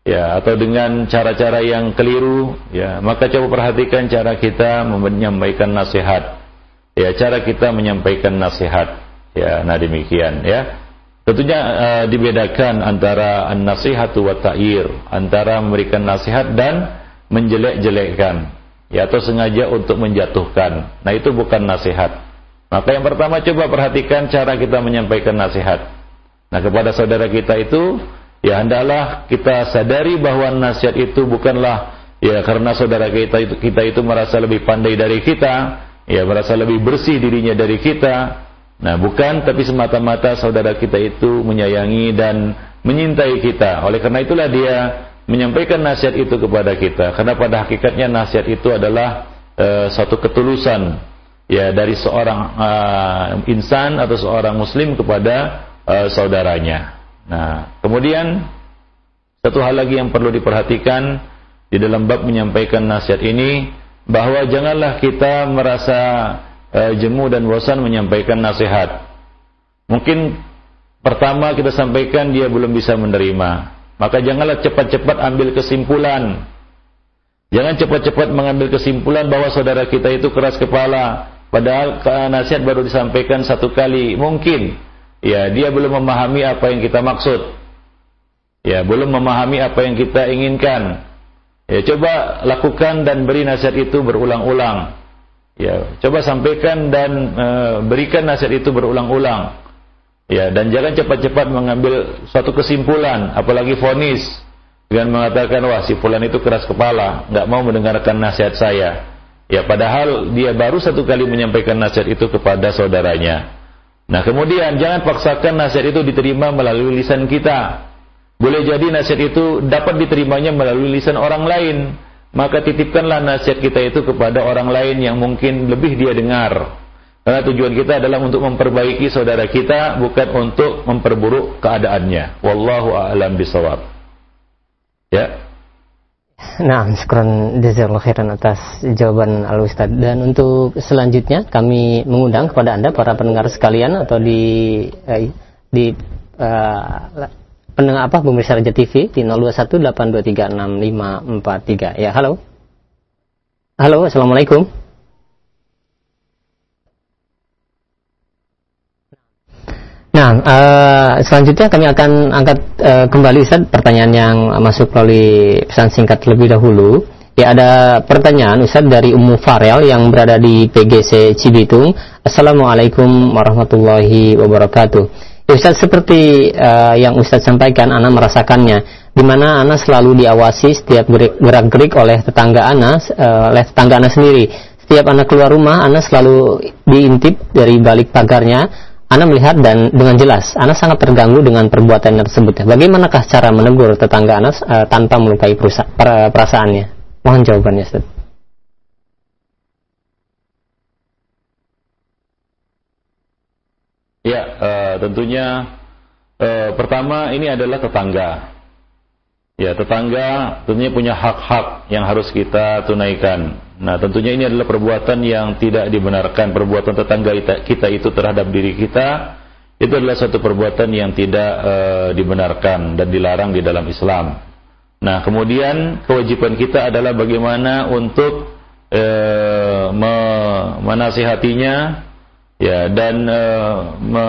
ya atau dengan cara-cara yang keliru ya maka coba perhatikan cara kita menyampaikan nasihat. Ya cara kita menyampaikan nasihat Ya, nah demikian ya. Tentunya uh, dibedakan antara an-nasihatu wa ta'ir, antara memberikan nasihat dan menjelek-jelekkan, ya atau sengaja untuk menjatuhkan. Nah, itu bukan nasihat. Maka yang pertama coba perhatikan cara kita menyampaikan nasihat. Nah, kepada saudara kita itu ya hendaklah kita sadari bahwa nasihat itu bukanlah ya karena saudara kita itu kita itu merasa lebih pandai dari kita, ya merasa lebih bersih dirinya dari kita, Nah, bukan tapi semata-mata saudara kita itu menyayangi dan menyintai kita. Oleh karena itulah dia menyampaikan nasihat itu kepada kita. Karena pada hakikatnya nasihat itu adalah uh, suatu ketulusan ya dari seorang uh, insan atau seorang muslim kepada uh, saudaranya. Nah, kemudian satu hal lagi yang perlu diperhatikan di dalam bab menyampaikan nasihat ini bahwa janganlah kita merasa uh, jemu dan bosan menyampaikan nasihat. Mungkin pertama kita sampaikan dia belum bisa menerima. Maka janganlah cepat-cepat ambil kesimpulan. Jangan cepat-cepat mengambil kesimpulan bahwa saudara kita itu keras kepala, Padahal nasihat baru disampaikan satu kali. Mungkin ya dia belum memahami apa yang kita maksud. Ya, belum memahami apa yang kita inginkan. Ya, coba lakukan dan beri nasihat itu berulang-ulang. Ya, coba sampaikan dan e, berikan nasihat itu berulang-ulang. Ya, dan jangan cepat-cepat mengambil suatu kesimpulan, apalagi fonis dengan mengatakan wah si fulan itu keras kepala, nggak mau mendengarkan nasihat saya. Ya padahal dia baru satu kali menyampaikan nasihat itu kepada saudaranya. Nah kemudian jangan paksakan nasihat itu diterima melalui lisan kita. Boleh jadi nasihat itu dapat diterimanya melalui lisan orang lain. Maka titipkanlah nasihat kita itu kepada orang lain yang mungkin lebih dia dengar. Karena tujuan kita adalah untuk memperbaiki saudara kita, bukan untuk memperburuk keadaannya. Wallahu a'lam bisawab. Ya. Nah, syukran jazakallahu khairan atas jawaban Al Ustaz. Dan untuk selanjutnya kami mengundang kepada Anda para pendengar sekalian atau di eh, di uh, pendengar apa pemirsa Raja TV di 0218236543. Ya, halo. Halo, Assalamualaikum. Nah, uh, selanjutnya kami akan angkat uh, kembali Ustaz pertanyaan yang masuk melalui pesan singkat terlebih dahulu. Ya ada pertanyaan Ustaz dari Ummu Farel yang berada di PGC Cibitung. Assalamualaikum warahmatullahi wabarakatuh. Ya, Ustaz seperti uh, yang Ustaz sampaikan, Ana merasakannya, di mana Ana selalu diawasi setiap gerak-gerik oleh tetangga Ana, uh, oleh tetangga Ana sendiri. Setiap Ana keluar rumah, Ana selalu diintip dari balik pagarnya anda melihat dan dengan jelas, Anda sangat terganggu dengan perbuatan tersebut. Bagaimanakah cara menegur tetangga Anda uh, tanpa melukai perusa, perasaannya? Mohon jawabannya, Ustaz. Ya, uh, tentunya uh, pertama ini adalah tetangga. Ya, tetangga tentunya punya hak-hak yang harus kita tunaikan. Nah, tentunya ini adalah perbuatan yang tidak dibenarkan. Perbuatan tetangga kita itu terhadap diri kita itu adalah satu perbuatan yang tidak e, dibenarkan dan dilarang di dalam Islam. Nah, kemudian kewajiban kita adalah bagaimana untuk e, me menasihatinya ya dan e, me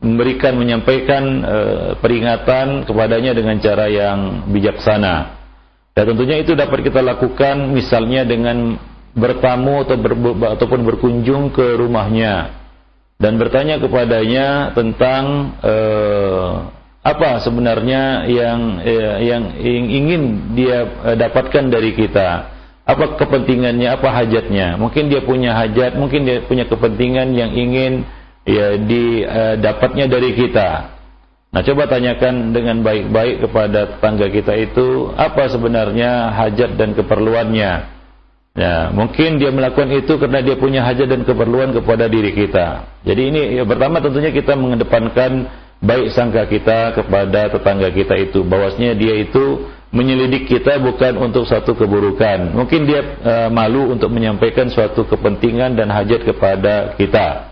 memberikan menyampaikan e, peringatan kepadanya dengan cara yang bijaksana. Dan tentunya itu dapat kita lakukan misalnya dengan bertamu atau ber, ataupun berkunjung ke rumahnya dan bertanya kepadanya tentang e, apa sebenarnya yang e, yang ingin dia dapatkan dari kita. Apa kepentingannya, apa hajatnya? Mungkin dia punya hajat, mungkin dia punya kepentingan yang ingin ya didapatnya uh, dari kita. Nah, coba tanyakan dengan baik-baik kepada tetangga kita itu apa sebenarnya hajat dan keperluannya. Ya, mungkin dia melakukan itu karena dia punya hajat dan keperluan kepada diri kita. Jadi ini ya, pertama tentunya kita mengedepankan baik sangka kita kepada tetangga kita itu bahwasanya dia itu menyelidik kita bukan untuk satu keburukan. Mungkin dia uh, malu untuk menyampaikan suatu kepentingan dan hajat kepada kita.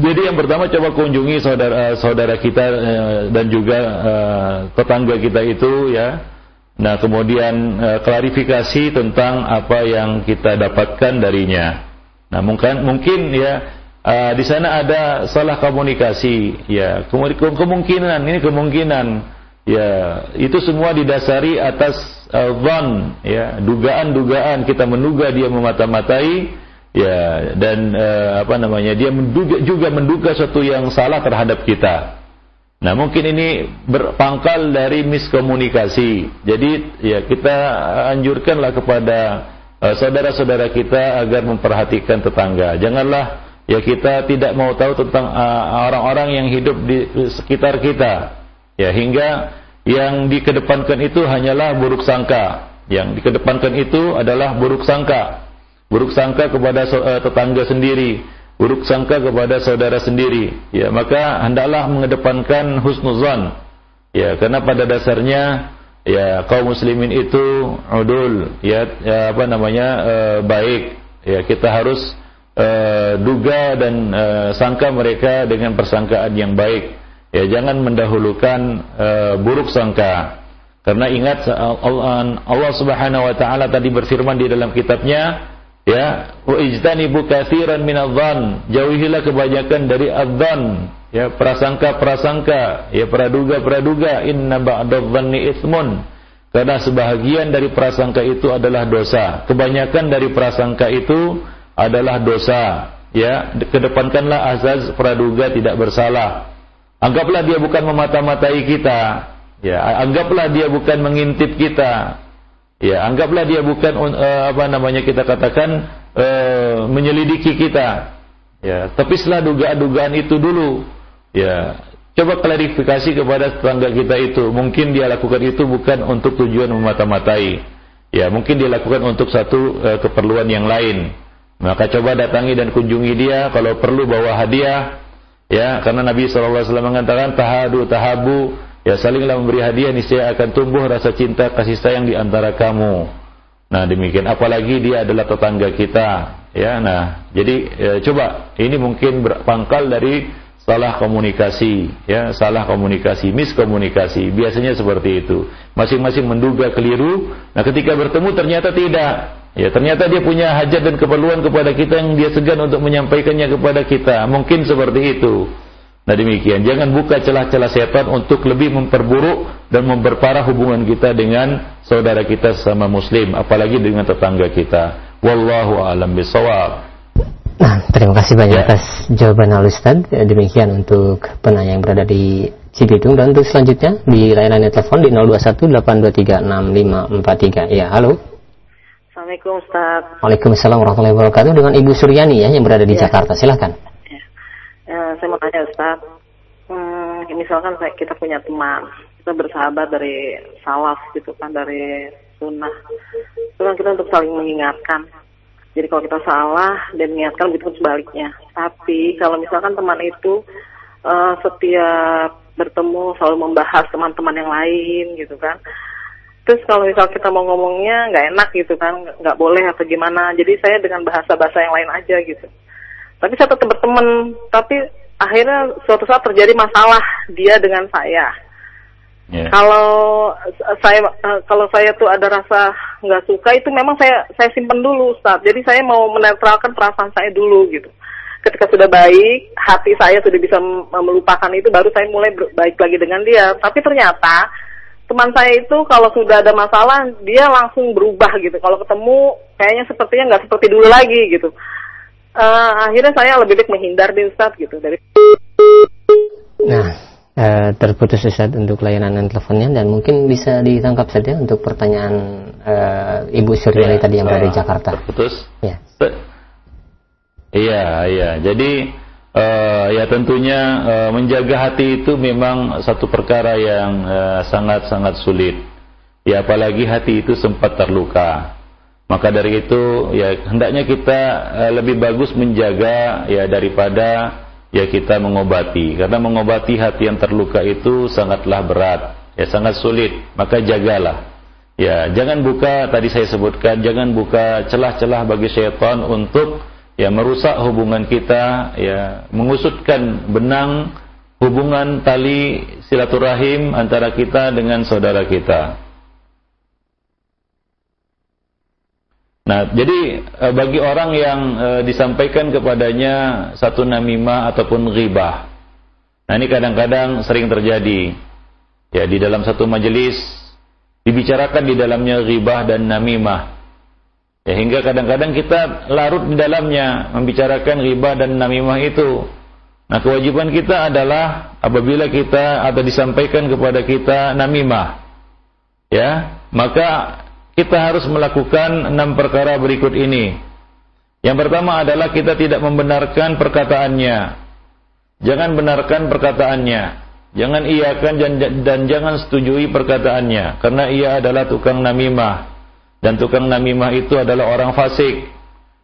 Jadi yang pertama coba kunjungi saudara saudara kita eh, dan juga eh, tetangga kita itu ya. Nah, kemudian eh, klarifikasi tentang apa yang kita dapatkan darinya. Nah, mungkin mungkin ya di sana ada salah komunikasi ya. Kemungkinan ini kemungkinan ya itu semua didasari atas uh, ya, dugaan-dugaan kita menduga dia memata-matai ya dan uh, apa namanya dia menduga juga menduga sesuatu yang salah terhadap kita. Nah mungkin ini berpangkal dari miskomunikasi. Jadi ya kita anjurkanlah kepada uh, saudara-saudara kita agar memperhatikan tetangga. Janganlah ya kita tidak mau tahu tentang eh, orang-orang yang hidup di sekitar kita. Ya hingga yang dikedepankan itu hanyalah buruk sangka. Yang dikedepankan itu adalah buruk sangka buruk sangka kepada uh, tetangga sendiri, buruk sangka kepada saudara sendiri. Ya, maka hendaklah mengedepankan husnuzan. Ya, karena pada dasarnya ya kaum muslimin itu udul, ya, ya apa namanya uh, baik. Ya, kita harus uh, duga dan uh, sangka mereka dengan persangkaan yang baik. Ya, jangan mendahulukan uh, buruk sangka. Karena ingat Allah Subhanahu wa taala tadi berfirman di dalam kitabnya, ya, wa ijtanibu katsiran minadh-dhann, jauhilah kebanyakan dari adzan, ya, prasangka-prasangka, ya, praduga-praduga, inna ba'dadh-dhanni itsmun. Karena sebahagian dari prasangka itu adalah dosa. Kebanyakan dari prasangka itu adalah dosa. Ya, kedepankanlah azaz praduga tidak bersalah. Anggaplah dia bukan memata-matai kita, Ya, anggaplah dia bukan mengintip kita. Ya, anggaplah dia bukan uh, apa namanya kita katakan uh, menyelidiki kita. Ya, tapi setelah dugaan-dugaan itu dulu, ya, coba klarifikasi kepada tetangga kita itu. Mungkin dia lakukan itu bukan untuk tujuan memata-matai. Ya, mungkin dia lakukan untuk satu uh, keperluan yang lain. Maka coba datangi dan kunjungi dia kalau perlu bawa hadiah. Ya, karena Nabi SAW mengatakan tahadu tahabu Ya salinglah memberi hadiah niscaya akan tumbuh rasa cinta kasih sayang di antara kamu. Nah demikian. Apalagi dia adalah tetangga kita. Ya nah jadi ya, coba. Ini mungkin berpangkal dari salah komunikasi. Ya salah komunikasi miskomunikasi. Biasanya seperti itu. Masing-masing menduga keliru. Nah ketika bertemu ternyata tidak. Ya ternyata dia punya hajat dan keperluan kepada kita yang dia segan untuk menyampaikannya kepada kita. Mungkin seperti itu Nah demikian, jangan buka celah-celah setan untuk lebih memperburuk dan memperparah hubungan kita dengan saudara kita sama muslim, apalagi dengan tetangga kita. Wallahu a'lam bishawab. Nah, terima kasih banyak ya. atas jawaban Al Ustaz. Demikian untuk penanya yang berada di Cibitung dan untuk selanjutnya di layanan telepon di 0218236543. Ya, halo. Assalamualaikum Ustaz. Waalaikumsalam warahmatullahi wabarakatuh dengan Ibu Suryani ya yang berada di ya. Jakarta. Silahkan. Ya, saya mau tanya Ustaz, hmm, misalkan saya, kita punya teman, kita bersahabat dari salaf gitu kan, dari sunnah. Itu kan kita untuk saling mengingatkan. Jadi kalau kita salah dan mengingatkan begitu sebaliknya. Tapi kalau misalkan teman itu uh, setiap bertemu selalu membahas teman-teman yang lain gitu kan. Terus kalau misal kita mau ngomongnya nggak enak gitu kan, nggak boleh atau gimana. Jadi saya dengan bahasa-bahasa yang lain aja gitu tapi saya tetap berteman. Tapi akhirnya suatu saat terjadi masalah dia dengan saya. Yeah. kalau saya kalau saya tuh ada rasa nggak suka itu memang saya saya simpen dulu Ustaz. Jadi saya mau menetralkan perasaan saya dulu gitu. Ketika sudah baik hati saya sudah bisa melupakan itu baru saya mulai baik lagi dengan dia. Tapi ternyata teman saya itu kalau sudah ada masalah dia langsung berubah gitu. Kalau ketemu kayaknya sepertinya nggak seperti dulu lagi gitu uh, akhirnya saya lebih baik menghindar di Ustadz gitu dari Nah, uh, terputus Ustadz untuk layanan dan teleponnya dan mungkin bisa ditangkap saja untuk pertanyaan uh, Ibu Suryani ya, tadi yang berada di Jakarta. Terputus? Ya. Iya, iya. Jadi uh, ya tentunya uh, menjaga hati itu memang satu perkara yang sangat-sangat uh, sulit. Ya apalagi hati itu sempat terluka. Maka dari itu ya hendaknya kita uh, lebih bagus menjaga ya daripada ya kita mengobati. Karena mengobati hati yang terluka itu sangatlah berat ya sangat sulit. Maka jagalah. Ya jangan buka tadi saya sebutkan jangan buka celah-celah bagi syaitan untuk ya merusak hubungan kita ya mengusutkan benang hubungan tali silaturahim antara kita dengan saudara kita Nah, jadi e, bagi orang yang e, disampaikan kepadanya satu namimah ataupun ghibah. Nah, ini kadang-kadang sering terjadi. Ya, di dalam satu majelis dibicarakan di dalamnya ghibah dan namimah. Ya, hingga kadang-kadang kita larut di dalamnya membicarakan ghibah dan namimah itu. Nah, kewajiban kita adalah apabila kita atau disampaikan kepada kita namimah, ya, maka kita harus melakukan enam perkara berikut ini. Yang pertama adalah kita tidak membenarkan perkataannya. Jangan benarkan perkataannya. Jangan iakan dan, jangan setujui perkataannya. Karena ia adalah tukang namimah. Dan tukang namimah itu adalah orang fasik.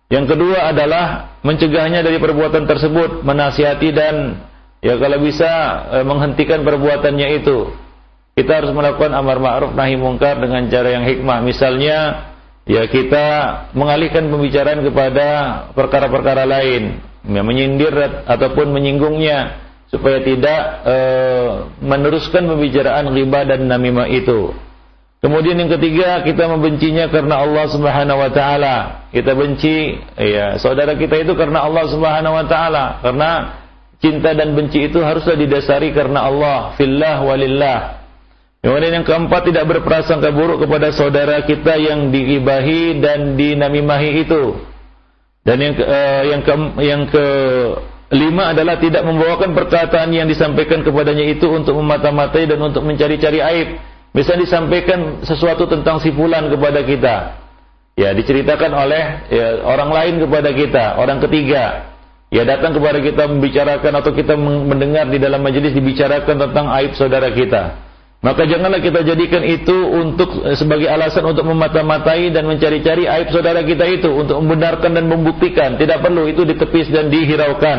Yang kedua adalah mencegahnya dari perbuatan tersebut, menasihati dan ya kalau bisa e, menghentikan perbuatannya itu. Kita harus melakukan amar ma'ruf nahi mungkar dengan cara yang hikmah. Misalnya ya kita mengalihkan pembicaraan kepada perkara-perkara lain, ya, menyindir ataupun menyinggungnya supaya tidak e, meneruskan pembicaraan riba dan namimah itu. Kemudian yang ketiga kita membencinya karena Allah Subhanahu wa taala. Kita benci ya saudara kita itu karena Allah Subhanahu wa taala. Karena cinta dan benci itu haruslah didasari karena Allah, fillah walillah. Kemudian yang keempat tidak berprasangka buruk kepada saudara kita yang diibahi dan dinamimahi itu. Dan yang uh, yang ke yang ke lima adalah tidak membawakan perkataan yang disampaikan kepadanya itu untuk memata-matai dan untuk mencari-cari aib bisa disampaikan sesuatu tentang si fulan kepada kita. Ya, diceritakan oleh ya, orang lain kepada kita, orang ketiga. Ya, datang kepada kita membicarakan atau kita mendengar di dalam majelis dibicarakan tentang aib saudara kita. Maka janganlah kita jadikan itu untuk eh, sebagai alasan untuk memata-matai dan mencari-cari aib saudara kita itu untuk membenarkan dan membuktikan. Tidak perlu itu ditepis dan dihiraukan.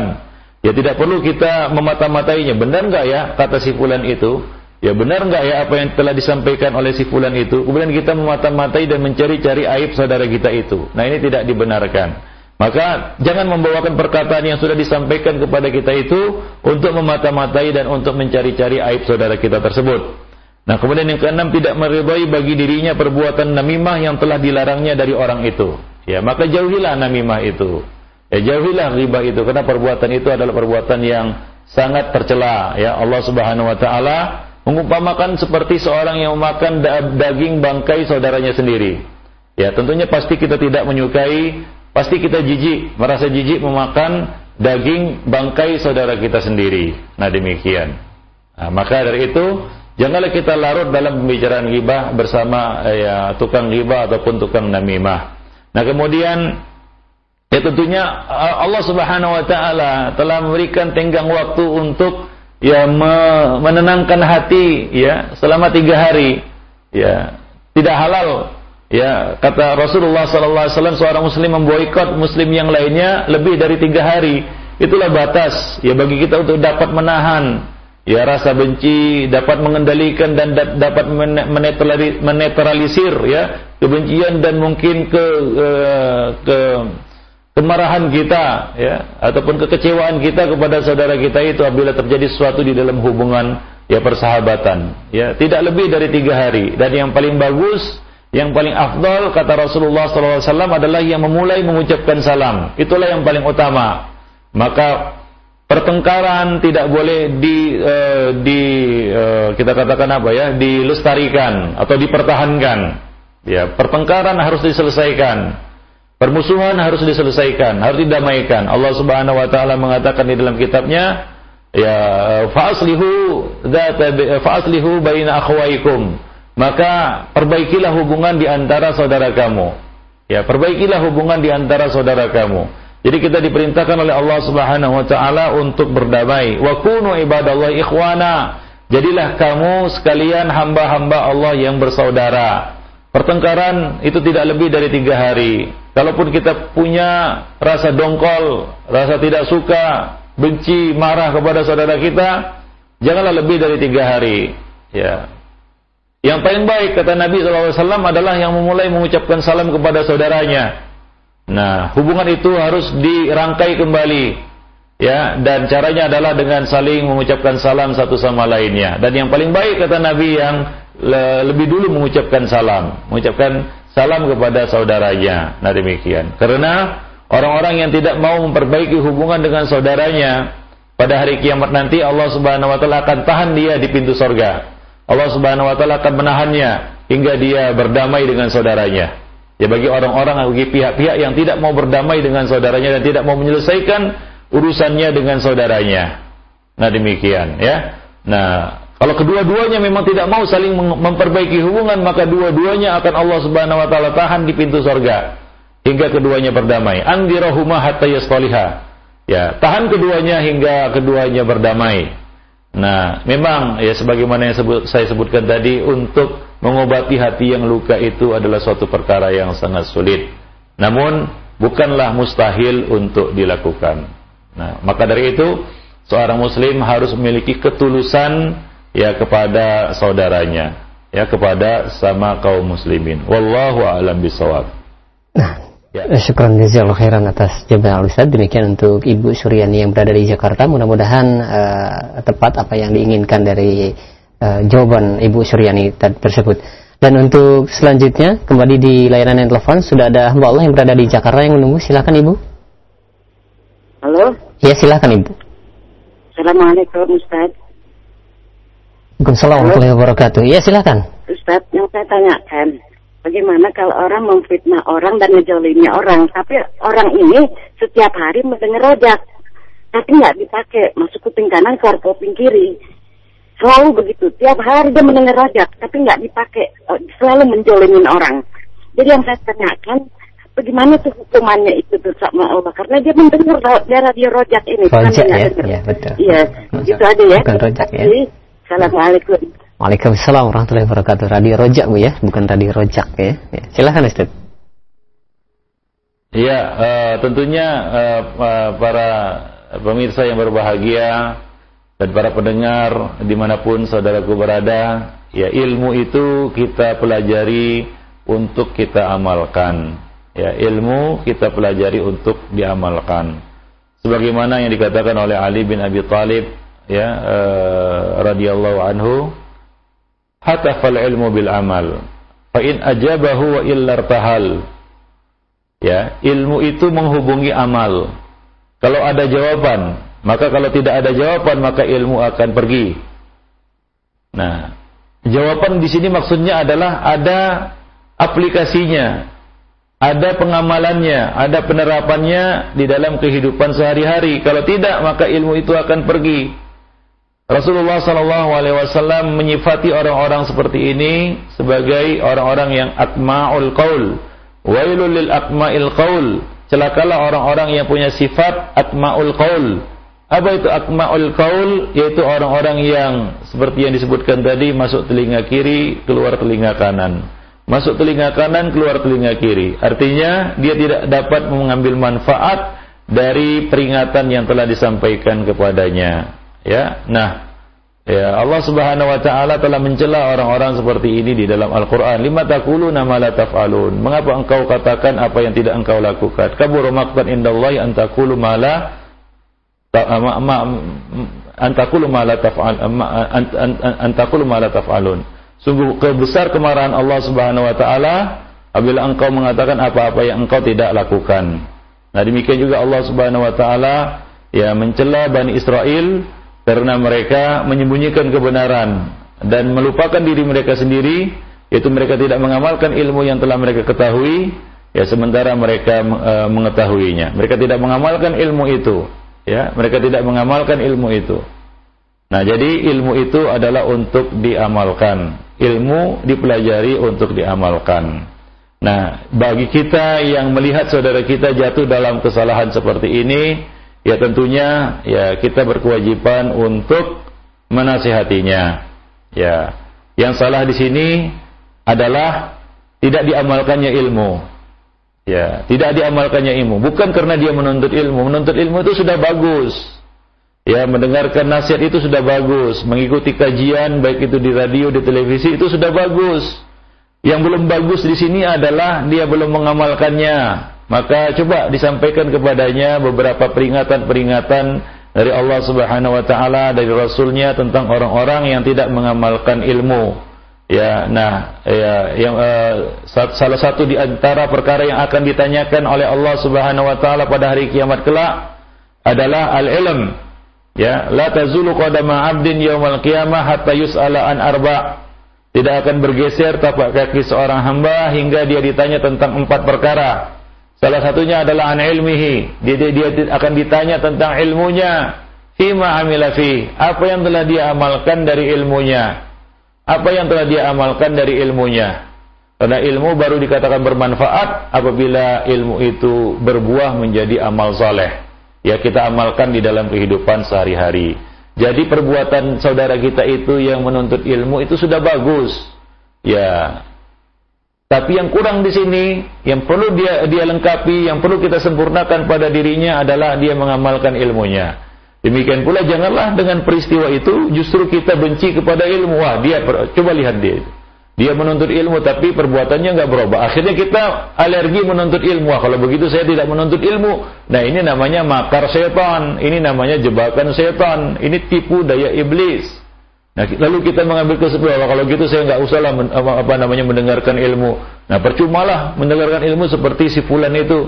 Ya tidak perlu kita memata-matainya. Benar enggak ya kata si fulan itu? Ya benar enggak ya apa yang telah disampaikan oleh si fulan itu? Kemudian kita memata-matai dan mencari-cari aib saudara kita itu. Nah ini tidak dibenarkan. Maka jangan membawakan perkataan yang sudah disampaikan kepada kita itu untuk memata-matai dan untuk mencari-cari aib saudara kita tersebut. Nah kemudian yang keenam tidak meridhai bagi dirinya perbuatan namimah yang telah dilarangnya dari orang itu. Ya maka jauhilah namimah itu. Ya jauhilah riba itu karena perbuatan itu adalah perbuatan yang sangat tercela. Ya Allah Subhanahu wa taala mengumpamakan seperti seorang yang memakan daging bangkai saudaranya sendiri. Ya, tentunya pasti kita tidak menyukai, pasti kita jijik, merasa jijik memakan daging bangkai saudara kita sendiri. Nah, demikian. Nah, maka dari itu, janganlah kita larut dalam pembicaraan ghibah bersama eh, ya tukang ghibah ataupun tukang namimah. Nah, kemudian ya tentunya Allah Subhanahu wa taala telah memberikan tenggang waktu untuk ya menenangkan hati ya selama tiga hari ya tidak halal ya kata Rasulullah Sallallahu Alaihi Wasallam seorang muslim memboikot muslim yang lainnya lebih dari tiga hari itulah batas ya bagi kita untuk dapat menahan ya rasa benci dapat mengendalikan dan dapat menetralisir ya. Kebencian dan mungkin ke ke kemarahan kita ya. Ataupun kekecewaan kita kepada saudara kita itu apabila terjadi sesuatu di dalam hubungan ya persahabatan ya. Tidak lebih dari tiga hari. Dan yang paling bagus yang paling afdal kata Rasulullah SAW adalah yang memulai mengucapkan salam. Itulah yang paling utama. Maka pertengkaran tidak boleh di uh, di uh, kita katakan apa ya dilestarikan atau dipertahankan ya pertengkaran harus diselesaikan Permusuhan harus diselesaikan, harus didamaikan. Allah Subhanahu wa taala mengatakan di dalam kitabnya, ya fa'aslihu fa'aslihu baina akhwaikum. Maka perbaikilah hubungan di antara saudara kamu. Ya, perbaikilah hubungan di antara saudara kamu. Jadi kita diperintahkan oleh Allah Subhanahu wa taala untuk berdamai. Wa kunu ibadallahi ikhwana. Jadilah kamu sekalian hamba-hamba Allah yang bersaudara. Pertengkaran itu tidak lebih dari tiga hari. Kalaupun kita punya rasa dongkol, rasa tidak suka, benci, marah kepada saudara kita, janganlah lebih dari tiga hari. Ya. Yang paling baik kata Nabi SAW adalah yang memulai mengucapkan salam kepada saudaranya. Nah, hubungan itu harus dirangkai kembali. Ya, dan caranya adalah dengan saling mengucapkan salam satu sama lainnya. Dan yang paling baik kata Nabi yang lebih dulu mengucapkan salam, mengucapkan salam kepada saudaranya. Nah demikian. Karena orang-orang yang tidak mau memperbaiki hubungan dengan saudaranya pada hari kiamat nanti Allah Subhanahu wa taala akan tahan dia di pintu sorga. Allah Subhanahu wa taala akan menahannya hingga dia berdamai dengan saudaranya. Ya bagi orang-orang bagi pihak-pihak yang tidak mau berdamai dengan saudaranya dan tidak mau menyelesaikan urusannya dengan saudaranya. Nah demikian ya. Nah kalau kedua-duanya memang tidak mau saling memperbaiki hubungan, maka dua-duanya akan Allah Subhanahu wa taala tahan di pintu surga hingga keduanya berdamai. Andirahuma hatta yastaliha. Ya, tahan keduanya hingga keduanya berdamai. Nah, memang ya sebagaimana yang sebut, saya sebutkan tadi untuk mengobati hati yang luka itu adalah suatu perkara yang sangat sulit. Namun bukanlah mustahil untuk dilakukan. Nah, maka dari itu seorang muslim harus memiliki ketulusan ya kepada saudaranya, ya kepada sama kaum muslimin. Wallahu a'lam bisawab. Nah, Ya. Syukran jazakallahu khairan atas jawaban Al-Ustaz. Demikian untuk Ibu Suryani yang berada di Jakarta. Mudah-mudahan uh, tepat apa yang diinginkan dari uh, jawaban Ibu Suryani tersebut. Dan untuk selanjutnya kembali di layanan yang telepon sudah ada hamba Allah yang berada di Jakarta yang menunggu. Silakan Ibu. Halo. Ya silakan Ibu. Assalamualaikum Ustaz. Waalaikumsalam warahmatullahi wabarakatuh. Ya silakan. Ustaz, yang saya tanyakan, Bagaimana kalau orang memfitnah orang dan ngejolimi orang, tapi orang ini setiap hari mendengar rojak, tapi nggak dipakai, masuk kuping kanan, keluar kuping kiri. Selalu begitu, tiap hari dia mendengar rojak, tapi nggak dipakai, eh, selalu menjolimin orang. Jadi yang saya tanyakan, bagaimana tuh hukumannya itu tuh sama Allah? Karena dia mendengar dia radio rojak ini. Rojak ya, ya, betul. Iya, itu aja ya. Bukan rojak ya. Assalamualaikum. Waalaikumsalam warahmatullahi wabarakatuh. Radio Rojak Bu ya, bukan Radio Rojak ya. ya. Silahkan Ustaz. Iya, uh, tentunya uh, para pemirsa yang berbahagia dan para pendengar di mana pun saudaraku berada, ya ilmu itu kita pelajari untuk kita amalkan. Ya ilmu kita pelajari untuk diamalkan. Sebagaimana yang dikatakan oleh Ali bin Abi Thalib ya uh, radhiyallahu anhu hatafal ilmu bil amal fa in ajabahu wa illar tahal ya ilmu itu menghubungi amal kalau ada jawaban maka kalau tidak ada jawaban maka ilmu akan pergi nah jawaban di sini maksudnya adalah ada aplikasinya ada pengamalannya, ada penerapannya di dalam kehidupan sehari-hari. Kalau tidak, maka ilmu itu akan pergi. Rasulullah Shallallahu Alaihi Wasallam menyifati orang-orang seperti ini sebagai orang-orang yang akmaul qaul. Wailul lil akmail qaul. Celakalah orang-orang yang punya sifat akmaul qaul. Apa itu akmaul qaul? Yaitu orang-orang yang seperti yang disebutkan tadi masuk telinga kiri, keluar telinga kanan. Masuk telinga kanan, keluar telinga kiri. Artinya dia tidak dapat mengambil manfaat dari peringatan yang telah disampaikan kepadanya. Ya, nah, ya Allah Subhanahu wa taala telah mencela orang-orang seperti ini di dalam Al-Qur'an. Lima taquluna ma la taf'alun. Mengapa engkau katakan apa yang tidak engkau lakukan? Kabur maqtan indallahi an taqulu an taqulu ma la taf'al an taqulu ma la taf'alun. Sungguh kebesar kemarahan Allah Subhanahu wa taala apabila engkau mengatakan apa-apa yang engkau tidak lakukan. Nah, demikian juga Allah Subhanahu wa taala ya mencela Bani Israel karena mereka menyembunyikan kebenaran dan melupakan diri mereka sendiri yaitu mereka tidak mengamalkan ilmu yang telah mereka ketahui ya sementara mereka e, mengetahuinya mereka tidak mengamalkan ilmu itu ya mereka tidak mengamalkan ilmu itu nah jadi ilmu itu adalah untuk diamalkan ilmu dipelajari untuk diamalkan nah bagi kita yang melihat saudara kita jatuh dalam kesalahan seperti ini ya tentunya ya kita berkewajiban untuk menasihatinya. Ya, yang salah di sini adalah tidak diamalkannya ilmu. Ya, tidak diamalkannya ilmu. Bukan karena dia menuntut ilmu. Menuntut ilmu itu sudah bagus. Ya, mendengarkan nasihat itu sudah bagus. Mengikuti kajian baik itu di radio, di televisi itu sudah bagus. Yang belum bagus di sini adalah dia belum mengamalkannya. Maka coba disampaikan kepadanya beberapa peringatan-peringatan dari Allah Subhanahu wa taala dari rasulnya tentang orang-orang yang tidak mengamalkan ilmu. Ya, nah, ya yang uh, salah satu di antara perkara yang akan ditanyakan oleh Allah Subhanahu wa taala pada hari kiamat kelak adalah al-ilm. Ya, la tazulu qadama 'abdin yaumal qiyamah hatta yus'ala an arba'. Tidak akan bergeser tapak kaki seorang hamba hingga dia ditanya tentang empat perkara. Salah satunya adalah an ilmihi. Dia, dia, dia akan ditanya tentang ilmunya. Fima amila fi. Apa yang telah dia amalkan dari ilmunya. Apa yang telah dia amalkan dari ilmunya. Karena ilmu baru dikatakan bermanfaat apabila ilmu itu berbuah menjadi amal soleh. Ya kita amalkan di dalam kehidupan sehari-hari. Jadi perbuatan saudara kita itu yang menuntut ilmu itu sudah bagus. Ya, Tapi yang kurang di sini, yang perlu dia dia lengkapi, yang perlu kita sempurnakan pada dirinya adalah dia mengamalkan ilmunya. Demikian pula janganlah dengan peristiwa itu justru kita benci kepada ilmu. Wah, dia coba lihat dia. Dia menuntut ilmu tapi perbuatannya nggak berubah. Akhirnya kita alergi menuntut ilmu. Wah, kalau begitu saya tidak menuntut ilmu. Nah, ini namanya makar setan. Ini namanya jebakan setan. Ini tipu daya iblis. Nah, lalu kita mengambil kesimpulan kalau gitu saya nggak usah lah apa namanya mendengarkan ilmu. Nah, percumalah mendengarkan ilmu seperti si fulan itu.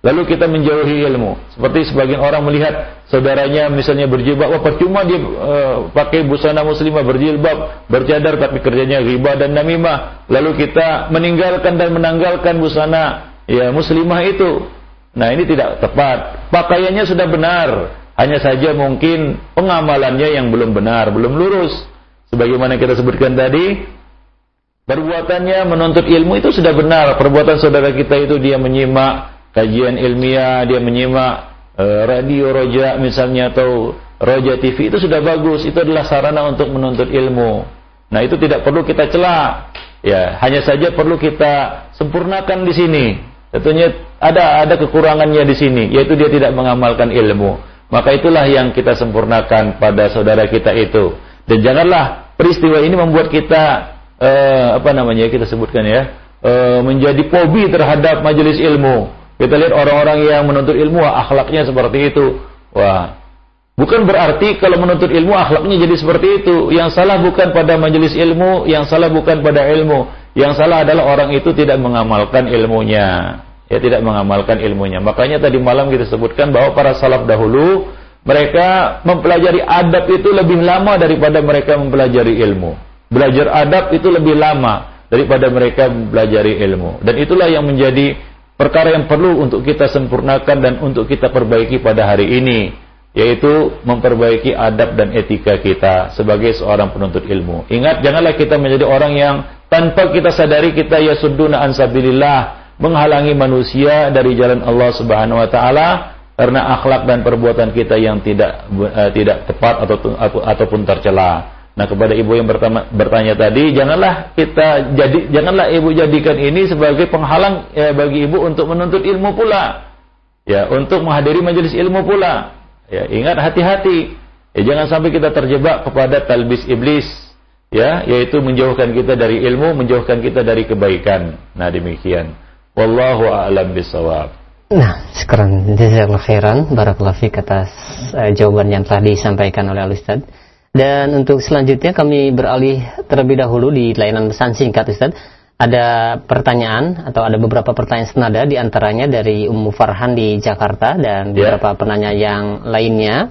Lalu kita menjauhi ilmu. Seperti sebagian orang melihat saudaranya misalnya berjilbab, wah percuma dia uh, pakai busana muslimah berjilbab, bercadar tapi kerjanya riba dan namimah. Lalu kita meninggalkan dan menanggalkan busana ya muslimah itu. Nah, ini tidak tepat. Pakaiannya sudah benar, hanya saja mungkin pengamalannya yang belum benar, belum lurus. Sebagaimana kita sebutkan tadi, perbuatannya menuntut ilmu itu sudah benar. Perbuatan saudara kita itu dia menyimak kajian ilmiah, dia menyimak uh, radio roja misalnya atau roja TV itu sudah bagus. Itu adalah sarana untuk menuntut ilmu. Nah, itu tidak perlu kita celak. Ya, hanya saja perlu kita sempurnakan di sini. Tentunya ada ada kekurangannya di sini, yaitu dia tidak mengamalkan ilmu. Maka itulah yang kita sempurnakan pada saudara kita itu. Dan janganlah peristiwa ini membuat kita uh, apa namanya kita sebutkan ya uh, menjadi pobi terhadap majelis ilmu. Kita lihat orang-orang yang menuntut ilmu akhlaknya seperti itu. Wah, bukan berarti kalau menuntut ilmu akhlaknya jadi seperti itu. Yang salah bukan pada majelis ilmu, yang salah bukan pada ilmu. Yang salah adalah orang itu tidak mengamalkan ilmunya. Ya tidak mengamalkan ilmunya. Makanya tadi malam kita sebutkan bahwa para salaf dahulu mereka mempelajari adab itu lebih lama daripada mereka mempelajari ilmu. Belajar adab itu lebih lama daripada mereka mempelajari ilmu. Dan itulah yang menjadi perkara yang perlu untuk kita sempurnakan dan untuk kita perbaiki pada hari ini. Yaitu memperbaiki adab dan etika kita sebagai seorang penuntut ilmu. Ingat, janganlah kita menjadi orang yang tanpa kita sadari kita ya sudduna ansabilillah menghalangi manusia dari jalan Allah Subhanahu wa taala karena akhlak dan perbuatan kita yang tidak uh, tidak tepat atau ataupun tercela. Nah, kepada ibu yang bertanya, bertanya tadi, janganlah kita jadi janganlah ibu jadikan ini sebagai penghalang ya, bagi ibu untuk menuntut ilmu pula. Ya, untuk menghadiri majelis ilmu pula. Ya, ingat hati-hati. Ya, jangan sampai kita terjebak kepada talbis iblis. Ya, yaitu menjauhkan kita dari ilmu, menjauhkan kita dari kebaikan. Nah, demikian. Wallahu a'lam bisawab. Nah, sekarang jazakallahu khairan barakallahu atas uh, jawaban yang telah disampaikan oleh Al Ustaz. Dan untuk selanjutnya kami beralih terlebih dahulu di layanan pesan singkat Ustaz. Ada pertanyaan atau ada beberapa pertanyaan senada di antaranya dari Ummu Farhan di Jakarta dan ya. beberapa penanya yang lainnya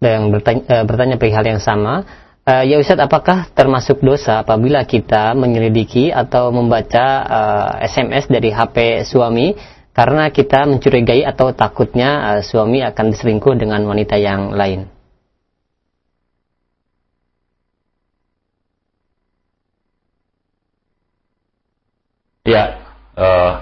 yang bertanya, uh, bertanya perihal yang sama. Uh, ya Ustaz, apakah termasuk dosa apabila kita menyelidiki atau membaca uh, SMS dari HP suami karena kita mencurigai atau takutnya uh, suami akan berselingkuh dengan wanita yang lain. Ya, uh,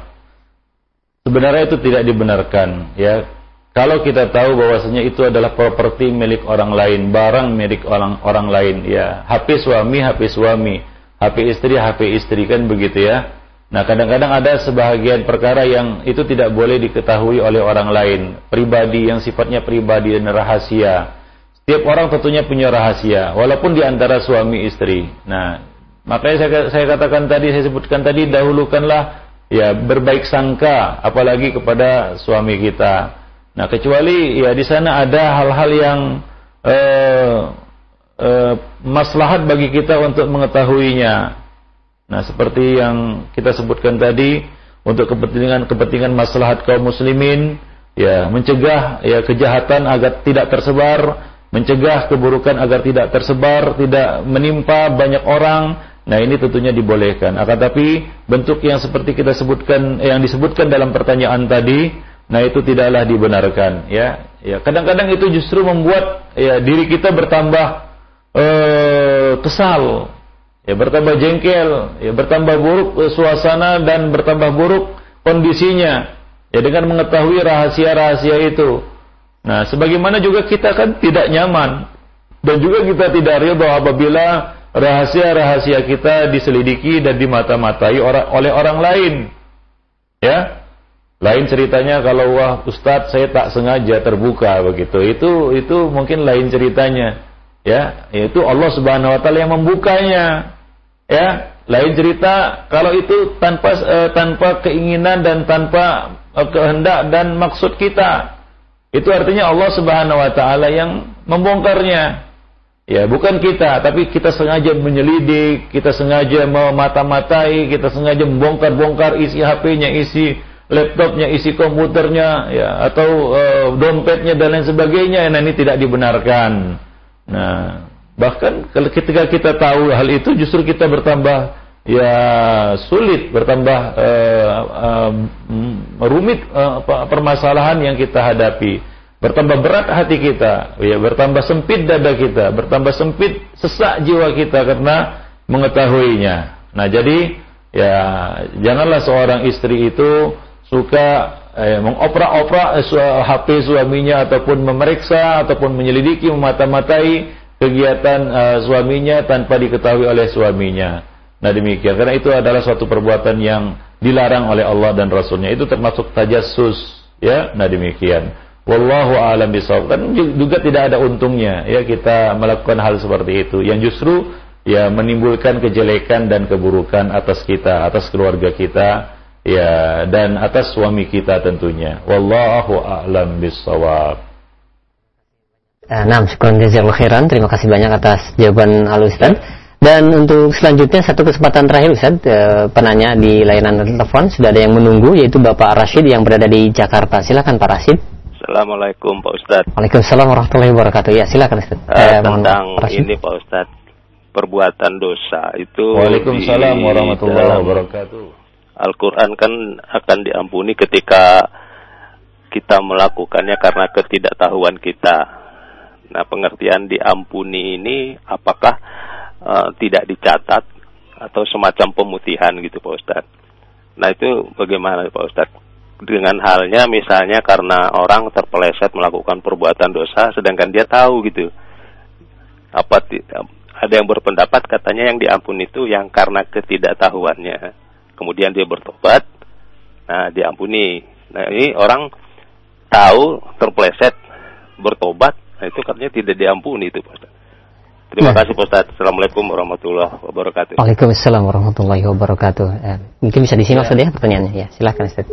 sebenarnya itu tidak dibenarkan. Ya, kalau kita tahu bahwasanya itu adalah properti milik orang lain, barang milik orang orang lain, ya, HP suami, HP suami, HP istri, HP istri kan begitu ya. Nah, kadang-kadang ada sebahagian perkara yang itu tidak boleh diketahui oleh orang lain, pribadi yang sifatnya pribadi dan rahasia. Setiap orang tentunya punya rahasia, walaupun di antara suami istri. Nah, makanya saya, saya katakan tadi, saya sebutkan tadi, dahulukanlah ya berbaik sangka, apalagi kepada suami kita. Nah, kecuali ya di sana ada hal-hal yang eh, eh, maslahat bagi kita untuk mengetahuinya. Nah, seperti yang kita sebutkan tadi, untuk kepentingan-kepentingan maslahat kaum muslimin, ya, mencegah ya kejahatan agar tidak tersebar, mencegah keburukan agar tidak tersebar, tidak menimpa banyak orang. Nah, ini tentunya dibolehkan. Akan tapi bentuk yang seperti kita sebutkan yang disebutkan dalam pertanyaan tadi, nah itu tidaklah dibenarkan, ya. Ya, kadang-kadang itu justru membuat ya diri kita bertambah eh, kesal, ya bertambah jengkel, ya bertambah buruk eh, suasana dan bertambah buruk kondisinya. Ya dengan mengetahui rahasia-rahasia itu. Nah, sebagaimana juga kita kan tidak nyaman dan juga kita tidak ridho apabila rahasia-rahasia kita diselidiki dan dimata-matai orang, oleh orang lain. Ya. Lain ceritanya kalau wah Ustadz saya tak sengaja terbuka begitu. Itu itu mungkin lain ceritanya. Ya, yaitu Allah Subhanahu wa taala yang membukanya. Ya, lain cerita kalau itu tanpa uh, tanpa keinginan dan tanpa uh, kehendak dan maksud kita. Itu artinya Allah Subhanahu wa taala yang membongkarnya. Ya, bukan kita, tapi kita sengaja menyelidik, kita sengaja memata-matai, kita sengaja membongkar-bongkar isi HP-nya, isi laptopnya, isi komputernya, ya, atau uh, dompetnya dan lain sebagainya. Nah, ini tidak dibenarkan. Nah, bahkan ketika kita tahu hal itu, justru kita bertambah ya sulit, bertambah uh, uh, rumit uh, permasalahan yang kita hadapi bertambah berat hati kita, ya bertambah sempit dada kita, bertambah sempit sesak jiwa kita karena mengetahuinya. Nah, jadi ya janganlah seorang istri itu suka eh, mengoprak-oprak eh, HP suaminya ataupun memeriksa ataupun menyelidiki memata-matai kegiatan eh, suaminya tanpa diketahui oleh suaminya. Nah demikian karena itu adalah suatu perbuatan yang dilarang oleh Allah dan Rasulnya itu termasuk tajassus ya. Nah demikian. Wallahu a'lam bishawab. Kan juga tidak ada untungnya ya kita melakukan hal seperti itu yang justru ya menimbulkan kejelekan dan keburukan atas kita, atas keluarga kita ya dan atas suami kita tentunya. Wallahu a'lam bishawab. Nah, syukur jazakallahu khairan. Terima kasih banyak atas jawaban Al Ustaz. Dan untuk selanjutnya satu kesempatan terakhir Ustaz, eh, penanya di layanan telepon sudah ada yang menunggu yaitu Bapak Rashid yang berada di Jakarta. Silakan Pak Rashid. Assalamualaikum Pak Ustadz. Waalaikumsalam warahmatullahi wabarakatuh. Ya silakan Ustaz. Uh, eh, tentang ini Pak Ustadz, perbuatan dosa itu. Waalaikumsalam warahmatullahi wabarakatuh. Al-Quran kan akan diampuni ketika kita melakukannya karena ketidaktahuan kita. Nah pengertian diampuni ini apakah uh, tidak dicatat atau semacam pemutihan gitu Pak Ustadz. Nah itu bagaimana Pak Ustadz? Dengan halnya misalnya karena orang terpeleset melakukan perbuatan dosa sedangkan dia tahu gitu apa ada yang berpendapat katanya yang diampuni itu yang karena ketidaktahuannya kemudian dia bertobat nah diampuni nah ini orang tahu terpeleset bertobat nah itu katanya tidak diampuni itu Pak Terima nah. kasih Pak Ustaz. Assalamualaikum warahmatullahi wabarakatuh. Waalaikumsalam warahmatullahi wabarakatuh. Eh, mungkin bisa disimak ya. saja pertanyaannya. Ya, silakan Ustaz.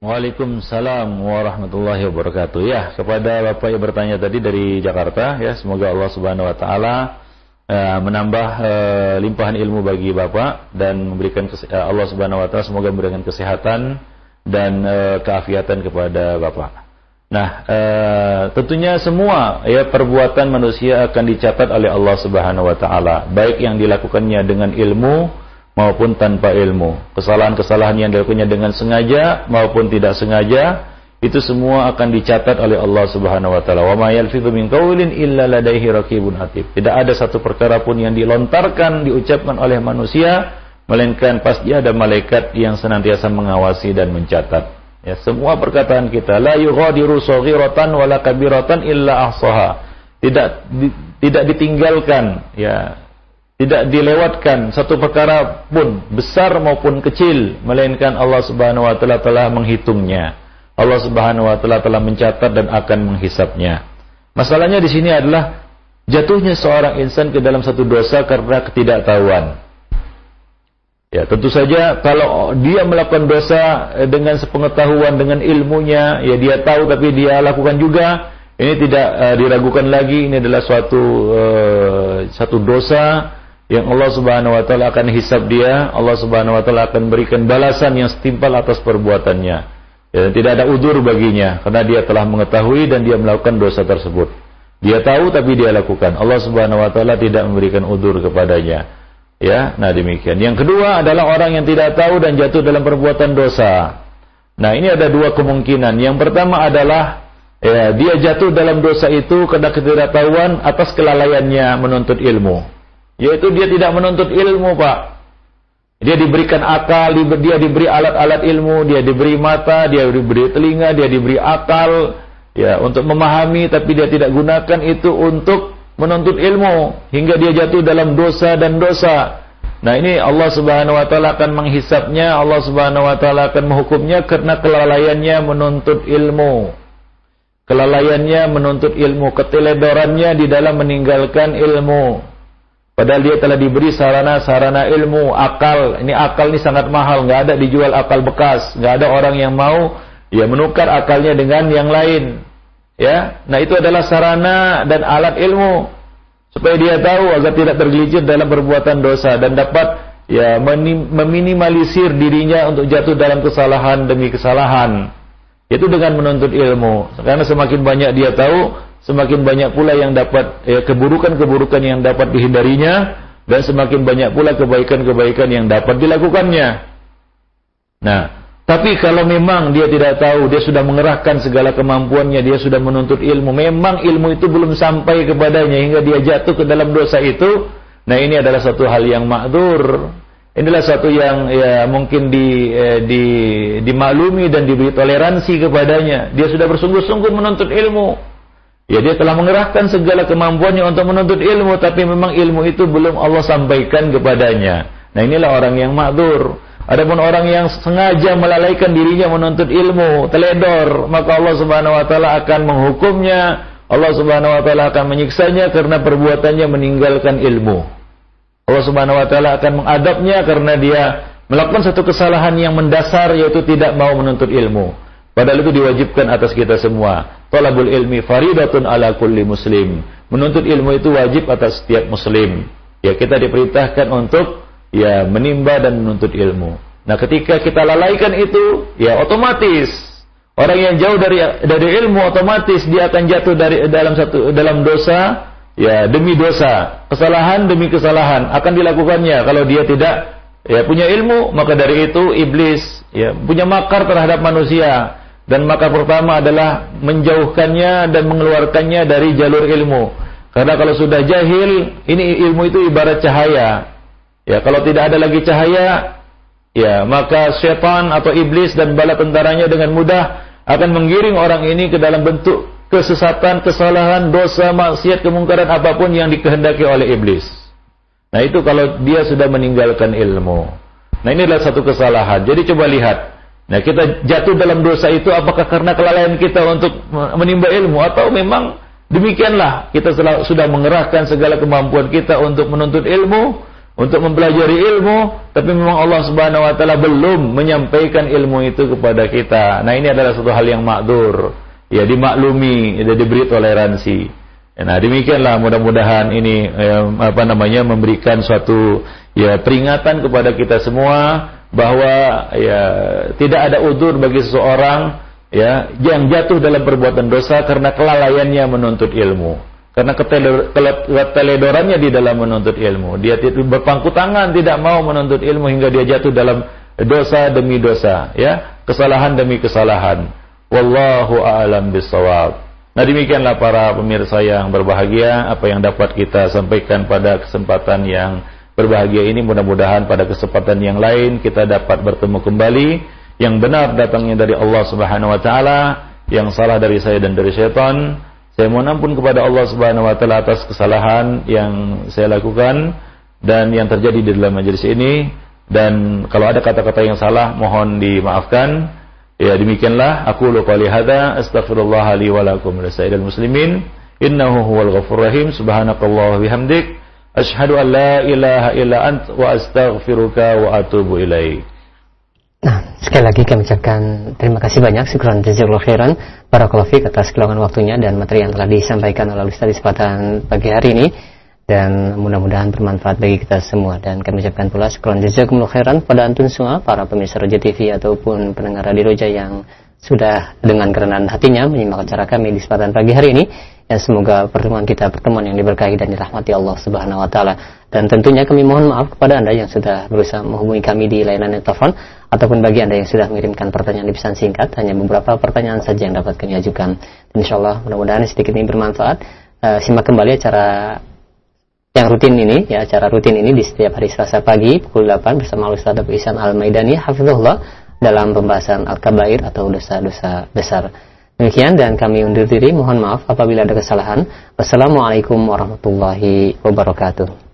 Waalaikumsalam warahmatullahi wabarakatuh. Ya, kepada Bapak yang bertanya tadi dari Jakarta, ya semoga Allah Subhanahu wa taala uh, menambah uh, limpahan ilmu bagi Bapak dan memberikan uh, Allah Subhanahu wa taala semoga memberikan kesehatan dan keafiatan kepada Bapak. Nah, tentunya semua ya perbuatan manusia akan dicatat oleh Allah Subhanahu wa taala, baik yang dilakukannya dengan ilmu maupun tanpa ilmu. Kesalahan-kesalahan yang dilakukannya dengan sengaja maupun tidak sengaja itu semua akan dicatat oleh Allah Subhanahu wa taala. Wa ma min qawlin illa ladaihi raqibun. Tidak ada satu perkara pun yang dilontarkan diucapkan oleh manusia melainkan pasti ada malaikat yang senantiasa mengawasi dan mencatat. Ya, semua perkataan kita la yughadiru saghiratan wala kabiratan illa ahsaha. Tidak di, tidak ditinggalkan ya tidak dilewatkan satu perkara pun besar maupun kecil melainkan Allah Subhanahu wa taala telah menghitungnya. Allah Subhanahu wa taala telah mencatat dan akan menghisapnya. Masalahnya di sini adalah jatuhnya seorang insan ke dalam satu dosa karena ketidaktahuan. Ya, tentu saja kalau dia melakukan dosa dengan sepengetahuan dengan ilmunya, ya dia tahu tapi dia lakukan juga, ini tidak uh, diragukan lagi ini adalah suatu uh, satu dosa yang Allah Subhanahu wa taala akan hisab dia, Allah Subhanahu wa taala akan berikan balasan yang setimpal atas perbuatannya. Ya, tidak ada udur baginya karena dia telah mengetahui dan dia melakukan dosa tersebut. Dia tahu tapi dia lakukan. Allah Subhanahu wa taala tidak memberikan udur kepadanya. Ya, nah demikian. Yang kedua adalah orang yang tidak tahu dan jatuh dalam perbuatan dosa. Nah, ini ada dua kemungkinan. Yang pertama adalah ya, dia jatuh dalam dosa itu karena ketidaktahuan atas kelalaiannya menuntut ilmu. Yaitu dia tidak menuntut ilmu, Pak. Dia diberikan akal, dia diberi alat-alat ilmu, dia diberi mata, dia diberi telinga, dia diberi akal, ya untuk memahami, tapi dia tidak gunakan itu untuk menuntut ilmu hingga dia jatuh dalam dosa dan dosa. Nah ini Allah Subhanahu wa taala akan menghisapnya, Allah Subhanahu wa taala akan menghukumnya karena kelalaiannya menuntut ilmu. Kelalaiannya menuntut ilmu, keteledorannya di dalam meninggalkan ilmu. Padahal dia telah diberi sarana-sarana ilmu, akal. Ini akal ini sangat mahal, nggak ada dijual akal bekas, nggak ada orang yang mau ya menukar akalnya dengan yang lain. Ya, nah itu adalah sarana dan alat ilmu supaya dia tahu agar tidak tergelincir dalam perbuatan dosa dan dapat ya meminimalisir dirinya untuk jatuh dalam kesalahan demi kesalahan. Itu dengan menuntut ilmu. Karena semakin banyak dia tahu, semakin banyak pula yang dapat ya, keburukan-keburukan yang dapat dihindarinya dan semakin banyak pula kebaikan-kebaikan yang dapat dilakukannya. Nah, tapi kalau memang dia tidak tahu, dia sudah mengerahkan segala kemampuannya, dia sudah menuntut ilmu, memang ilmu itu belum sampai kepadanya hingga dia jatuh ke dalam dosa itu, nah ini adalah satu hal yang makdur. Inilah satu yang ya mungkin di, eh, di dimaklumi dan diberi toleransi kepadanya. Dia sudah bersungguh-sungguh menuntut ilmu. Ya dia telah mengerahkan segala kemampuannya untuk menuntut ilmu, tapi memang ilmu itu belum Allah sampaikan kepadanya. Nah inilah orang yang makdur. Adapun orang yang sengaja melalaikan dirinya menuntut ilmu, teledor, maka Allah Subhanahu wa taala akan menghukumnya. Allah Subhanahu wa taala akan menyiksanya karena perbuatannya meninggalkan ilmu. Allah Subhanahu wa taala akan mengadabnya karena dia melakukan satu kesalahan yang mendasar yaitu tidak mau menuntut ilmu. Padahal itu diwajibkan atas kita semua. Talabul ilmi faridatun ala kulli muslim. Menuntut ilmu itu wajib atas setiap muslim. Ya kita diperintahkan untuk ya menimba dan menuntut ilmu. Nah, ketika kita lalaikan itu, ya otomatis orang yang jauh dari dari ilmu otomatis dia akan jatuh dari dalam satu dalam dosa, ya demi dosa, kesalahan demi kesalahan akan dilakukannya kalau dia tidak ya punya ilmu, maka dari itu iblis ya punya makar terhadap manusia dan makar pertama adalah menjauhkannya dan mengeluarkannya dari jalur ilmu. Karena kalau sudah jahil, ini ilmu itu ibarat cahaya. Ya, kalau tidak ada lagi cahaya, ya, maka setan atau iblis dan bala tentaranya dengan mudah akan menggiring orang ini ke dalam bentuk kesesatan, kesalahan, dosa, maksiat, kemungkaran apa pun yang dikehendaki oleh iblis. Nah, itu kalau dia sudah meninggalkan ilmu. Nah, ini adalah satu kesalahan. Jadi coba lihat. Nah, kita jatuh dalam dosa itu apakah karena kelalaian kita untuk menimba ilmu atau memang demikianlah kita sudah mengerahkan segala kemampuan kita untuk menuntut ilmu untuk mempelajari ilmu, tapi memang Allah Subhanahu wa taala belum menyampaikan ilmu itu kepada kita. Nah, ini adalah satu hal yang makdur. Ya, dimaklumi, ya, diberi toleransi. Nah, demikianlah mudah-mudahan ini ya, apa namanya memberikan suatu ya peringatan kepada kita semua bahwa ya tidak ada udur bagi seseorang ya yang jatuh dalam perbuatan dosa karena kelalaiannya menuntut ilmu. Karena keteledorannya di dalam menuntut ilmu. Dia berpangku tangan tidak mau menuntut ilmu hingga dia jatuh dalam dosa demi dosa, ya, kesalahan demi kesalahan. Wallahu a'lam bissawab. Nah demikianlah para pemirsa yang berbahagia apa yang dapat kita sampaikan pada kesempatan yang berbahagia ini mudah-mudahan pada kesempatan yang lain kita dapat bertemu kembali. Yang benar datangnya dari Allah Subhanahu wa taala yang salah dari saya dan dari syaitan. Saya mohon ampun kepada Allah Subhanahu wa taala atas kesalahan yang saya lakukan dan yang terjadi di dalam majelis ini. Dan kalau ada kata-kata yang salah mohon dimaafkan. Ya demikianlah. Aku qouli hadza astaghfirullah li wa lakum muslimin. Innahu huwal ghafurur rahim. Subhanakallah bihamdik asyhadu an la ilaha illa ant wa astaghfiruka wa atubu ilaik. Nah, sekali lagi kami ucapkan terima kasih banyak. Syukran jazakallahu khairan. Para fiik atas keluangan waktunya dan materi yang telah disampaikan oleh Ustaz di kesempatan pagi hari ini. Dan mudah-mudahan bermanfaat bagi kita semua. Dan kami ucapkan pula syukran jazakumullah khairan pada antun semua para pemirsa Roja TV ataupun pendengar Radio Roja yang sudah dengan kerendahan hatinya menyimak acara kami di kesempatan pagi hari ini dan semoga pertemuan kita pertemuan yang diberkahi dan dirahmati Allah Subhanahu wa taala. Dan tentunya kami mohon maaf kepada Anda yang sudah berusaha menghubungi kami di layanan telepon ataupun bagi Anda yang sudah mengirimkan pertanyaan di pesan singkat, hanya beberapa pertanyaan saja yang dapat kami ajukan. Insya Allah mudah-mudahan sedikit ini bermanfaat. Uh, simak kembali acara yang rutin ini, ya acara rutin ini di setiap hari Selasa pagi pukul 8 bersama Ustaz Abu Isan Al-Maidani Hafizullah dalam pembahasan Al-Kabair atau dosa-dosa besar. Demikian dan kami undur diri. Mohon maaf apabila ada kesalahan. Wassalamualaikum warahmatullahi wabarakatuh.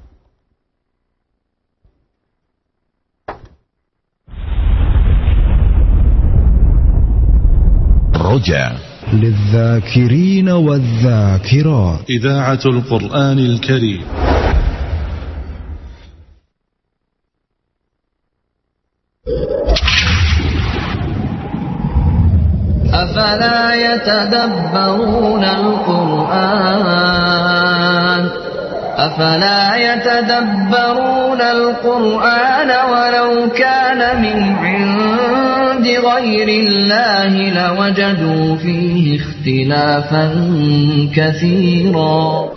رجع للذاكرين والذاكرات إذاعة القرآن الكريم أفلا يتدبرون القرآن؟ أفلا يتدبرون القرآن ولو كان من عند غير الله لوجدوا فيه اختلافا كثيرا.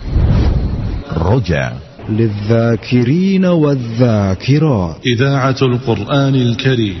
رجع. للذاكرين والذاكرات. إذاعة القرآن الكريم.